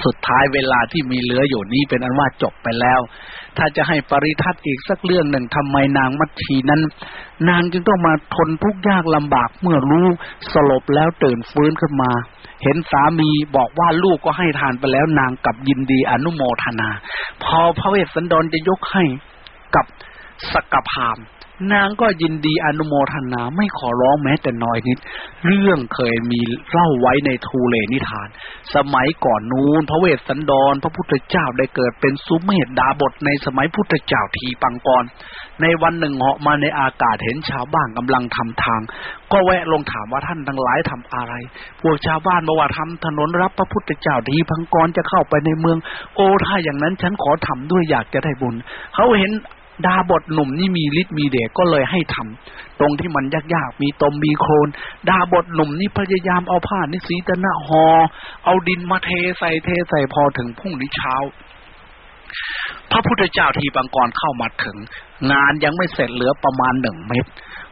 สุดท้ายเวลาที่มีเหลืออยู่นี้เป็นอันว่าจบไปแล้ว ถ้าจะให้ปริทัศน์อีกสักเรื่องหนึ่งทำไมนางมัทชีนั้น นางจึงต้องมาทนทุกข์ยากลำบากเมื่อรู้สลบแล้วตื่นฟื้นขึ้นมา เห็นสามีบอกว่าลูกก็ให้ทานไปแล้วนางกับยินดีอนุโมทนา พอพระเวสสันดรจะยกให้กับสกพาม นางก็ยินดีอนุโมทนาไม่ขอร้องแม้แต่น้อยนิด เรื่องเคยมีเล่าไว้ในทูเลนิทาน สมัยก่อนนู้นพระเวสสันดร พระพุทธเจ้าได้เกิดเป็นสุมเมธดาบทในสมัยพุทธเจ้าทีปังกร ในวันหนึ่งเหาะมาในอากาศเห็นชาวบ้านกำลังทำทาง ก็แวะลงถามว่าท่านทั้งหลายทำอะไร พวกชาวบ้านบอกว่าทำถนนรับพระพุทธเจ้าทีพังกรจะเข้าไปในเมือง โอ้ถ้าอย่างนั้นฉันขอทำด้วยอยากจะได้บุญเขาเห็น ดาบทหนุ่มนี่มีฤทธิ์มีเดชก็เลยให้ทำตรงที่มันยากๆมีตมมีโคลนดาบทหนุ่มนี่พยายามเอาผ้านิสีตนะหอ เอาดินมาเทใส่เทใส่พอถึงพรุ่งนี้เช้า พระพุทธเจ้าทีบังกรเข้ามาถึง งานยังไม่เสร็จเหลือประมาณหนึ่งเมตร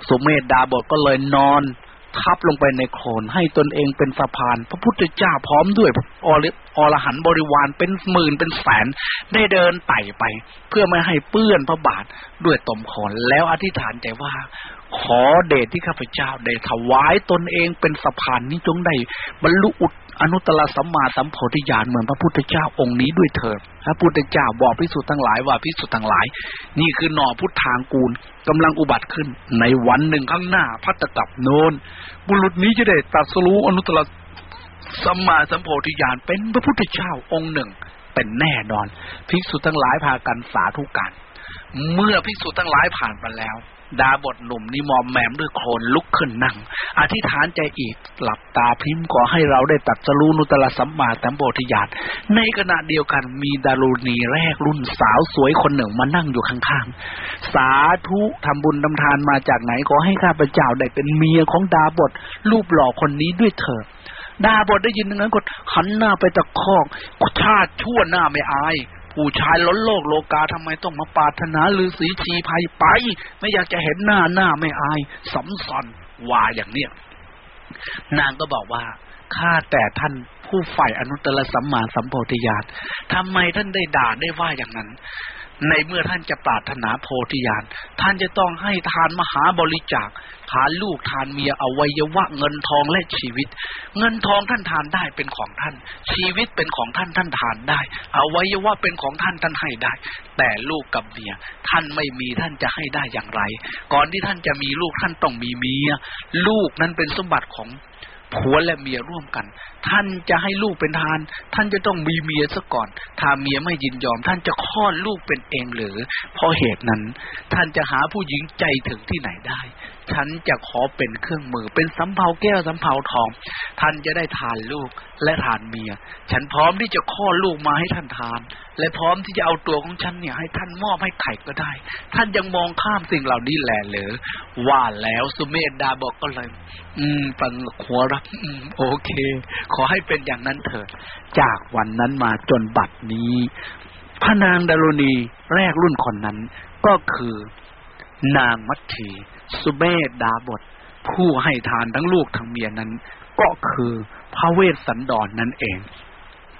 สุเมธดาบทก็เลยนอน ทับลงไปในโคลนให้ตนเองเป็นสะพาน พระพุทธเจ้าพร้อมด้วยอรอรหันบริวารเป็นหมื่นเป็นแสน ได้เดินไต่ไป เพื่อไม่ให้เปื้อนพระบาทด้วยตมโคลนแล้วอธิษฐานใจว่า ขอเดชที่ข้าพเจ้าได้ถวายตนเองเป็นสะพานนี้จงได้บรรลุอุต อนุตตรสัมมาสัมโพธิญาณเหมือนพระพุทธเจ้าองค์นี้ด้วยเถิดพระพุทธเจ้าบอกพิสุทธ์ทั้งหลายว่าพิสุทธ์ทั้งหลาย นี่คือหน่อพุทธางกูลกำลังอุบัติขึ้น ในวันหนึ่งข้างหน้าพัตตกับโนนบุรุษนี้จะได้ตัดสรู้อนุตตรสัมมาสัมโพธิญาณเป็นพระพุทธเจ้าองค์หนึ่ง เป็นแน่นอนภิกษุทั้งหลายพากันสาธุกันเมื่อภิกษุทั้งหลายผ่านไปแล้ว ดาบทหนุ่มนี่มอมแมมด้วยโคลนลุกขึ้นนั่ง อธิษฐานใจอีกหลับตาพิมพ์ขอให้เราได้ตัดสรู้นุตละสัมมาสัมโพธิญาณในขณะเดียวกันมีดารุณีแรกรุ่นสาวสวยคนหนึ่งมานั่งอยู่ข้างๆ สาธุทำบุญทำทานมาจากไหนขอให้ข้าพเจ้าได้เป็นเมียของดาบทรูปหล่อคนนี้ด้วยเถิดดาบทได้ยินดังนั้นก็หันหน้าไปตะคอกชาติชั่วหน้าไม่อายผู้ชายล้นโลกโลกาทำไมต้องมาปาถนาลือสีชีภัยไป ไม่อยากจะเห็นหน้าหน้าไม่อายสำสัน ว่าอย่างเนี้ยนางก็บอกว่าข้าแต่ท่านผู้ฝ่ายอนุตตรสัมมาสัมโพธิญาณทำไมท่านได้ด่าได้ว่าอย่างนั้น ในเมื่อท่านจะปรารถนาโพธิญาณท่านจะต้องให้ทานมหาบริจาค ทานลูกทานเมียอวัยวะเงินทองและชีวิต เงินทองท่านทานได้เป็นของท่าน ชีวิตเป็นของท่านท่านทานได้อวัยวะเป็นของท่านท่านให้ได้ แต่ลูกกับเมีย ท่านไม่มีท่านจะให้ได้อย่างไร ก่อนที่ท่านจะมีลูกท่านต้องมีเมีย ลูกนั้นเป็นสมบัติของ ผัวและเมียร่วมกัน ท่านจะให้ลูกเป็นทาน ท่านจะต้องมีเมียซะก่อน ถ้าเมียไม่ยินยอม ท่านจะคลอดลูกเป็นเองหรือ เพราะเหตุนั้น ท่านจะหาผู้หญิงใจถึงที่ไหนได้ ฉันจะขอเป็นเครื่องมือ เป็นสำเภาแก้วสำเภาทอง ท่านจะได้ทานลูกและทานเมีย ฉันพร้อมที่จะคลอลูกมาให้ท่านทาน และพร้อมที่จะเอาตัวของฉันเนี่ยให้ท่านมอบให้ไข่ก็ได้ ท่านยังมองข้ามสิ่งเหล่านี้แหละหรือว่าแล้วสุเมธดาบอกก็เลย อืมปังหัวรับอืมโอเค ขอให้เป็นอย่างนั้นเถิด จากวันนั้นมาจนบัดนี้พระนางดารุณีแรกรุ่นคนนั้นก็คือนางมัทธี สุเมธดาบท ผู้ให้ทานทั้งลูกทั้งเมียนั้น ก็คือพระเวสสันดรนนั่นเอง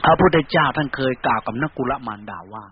พระพุทธเจ้าท่านเคยกล่าวกับนักกุลมารดาว่า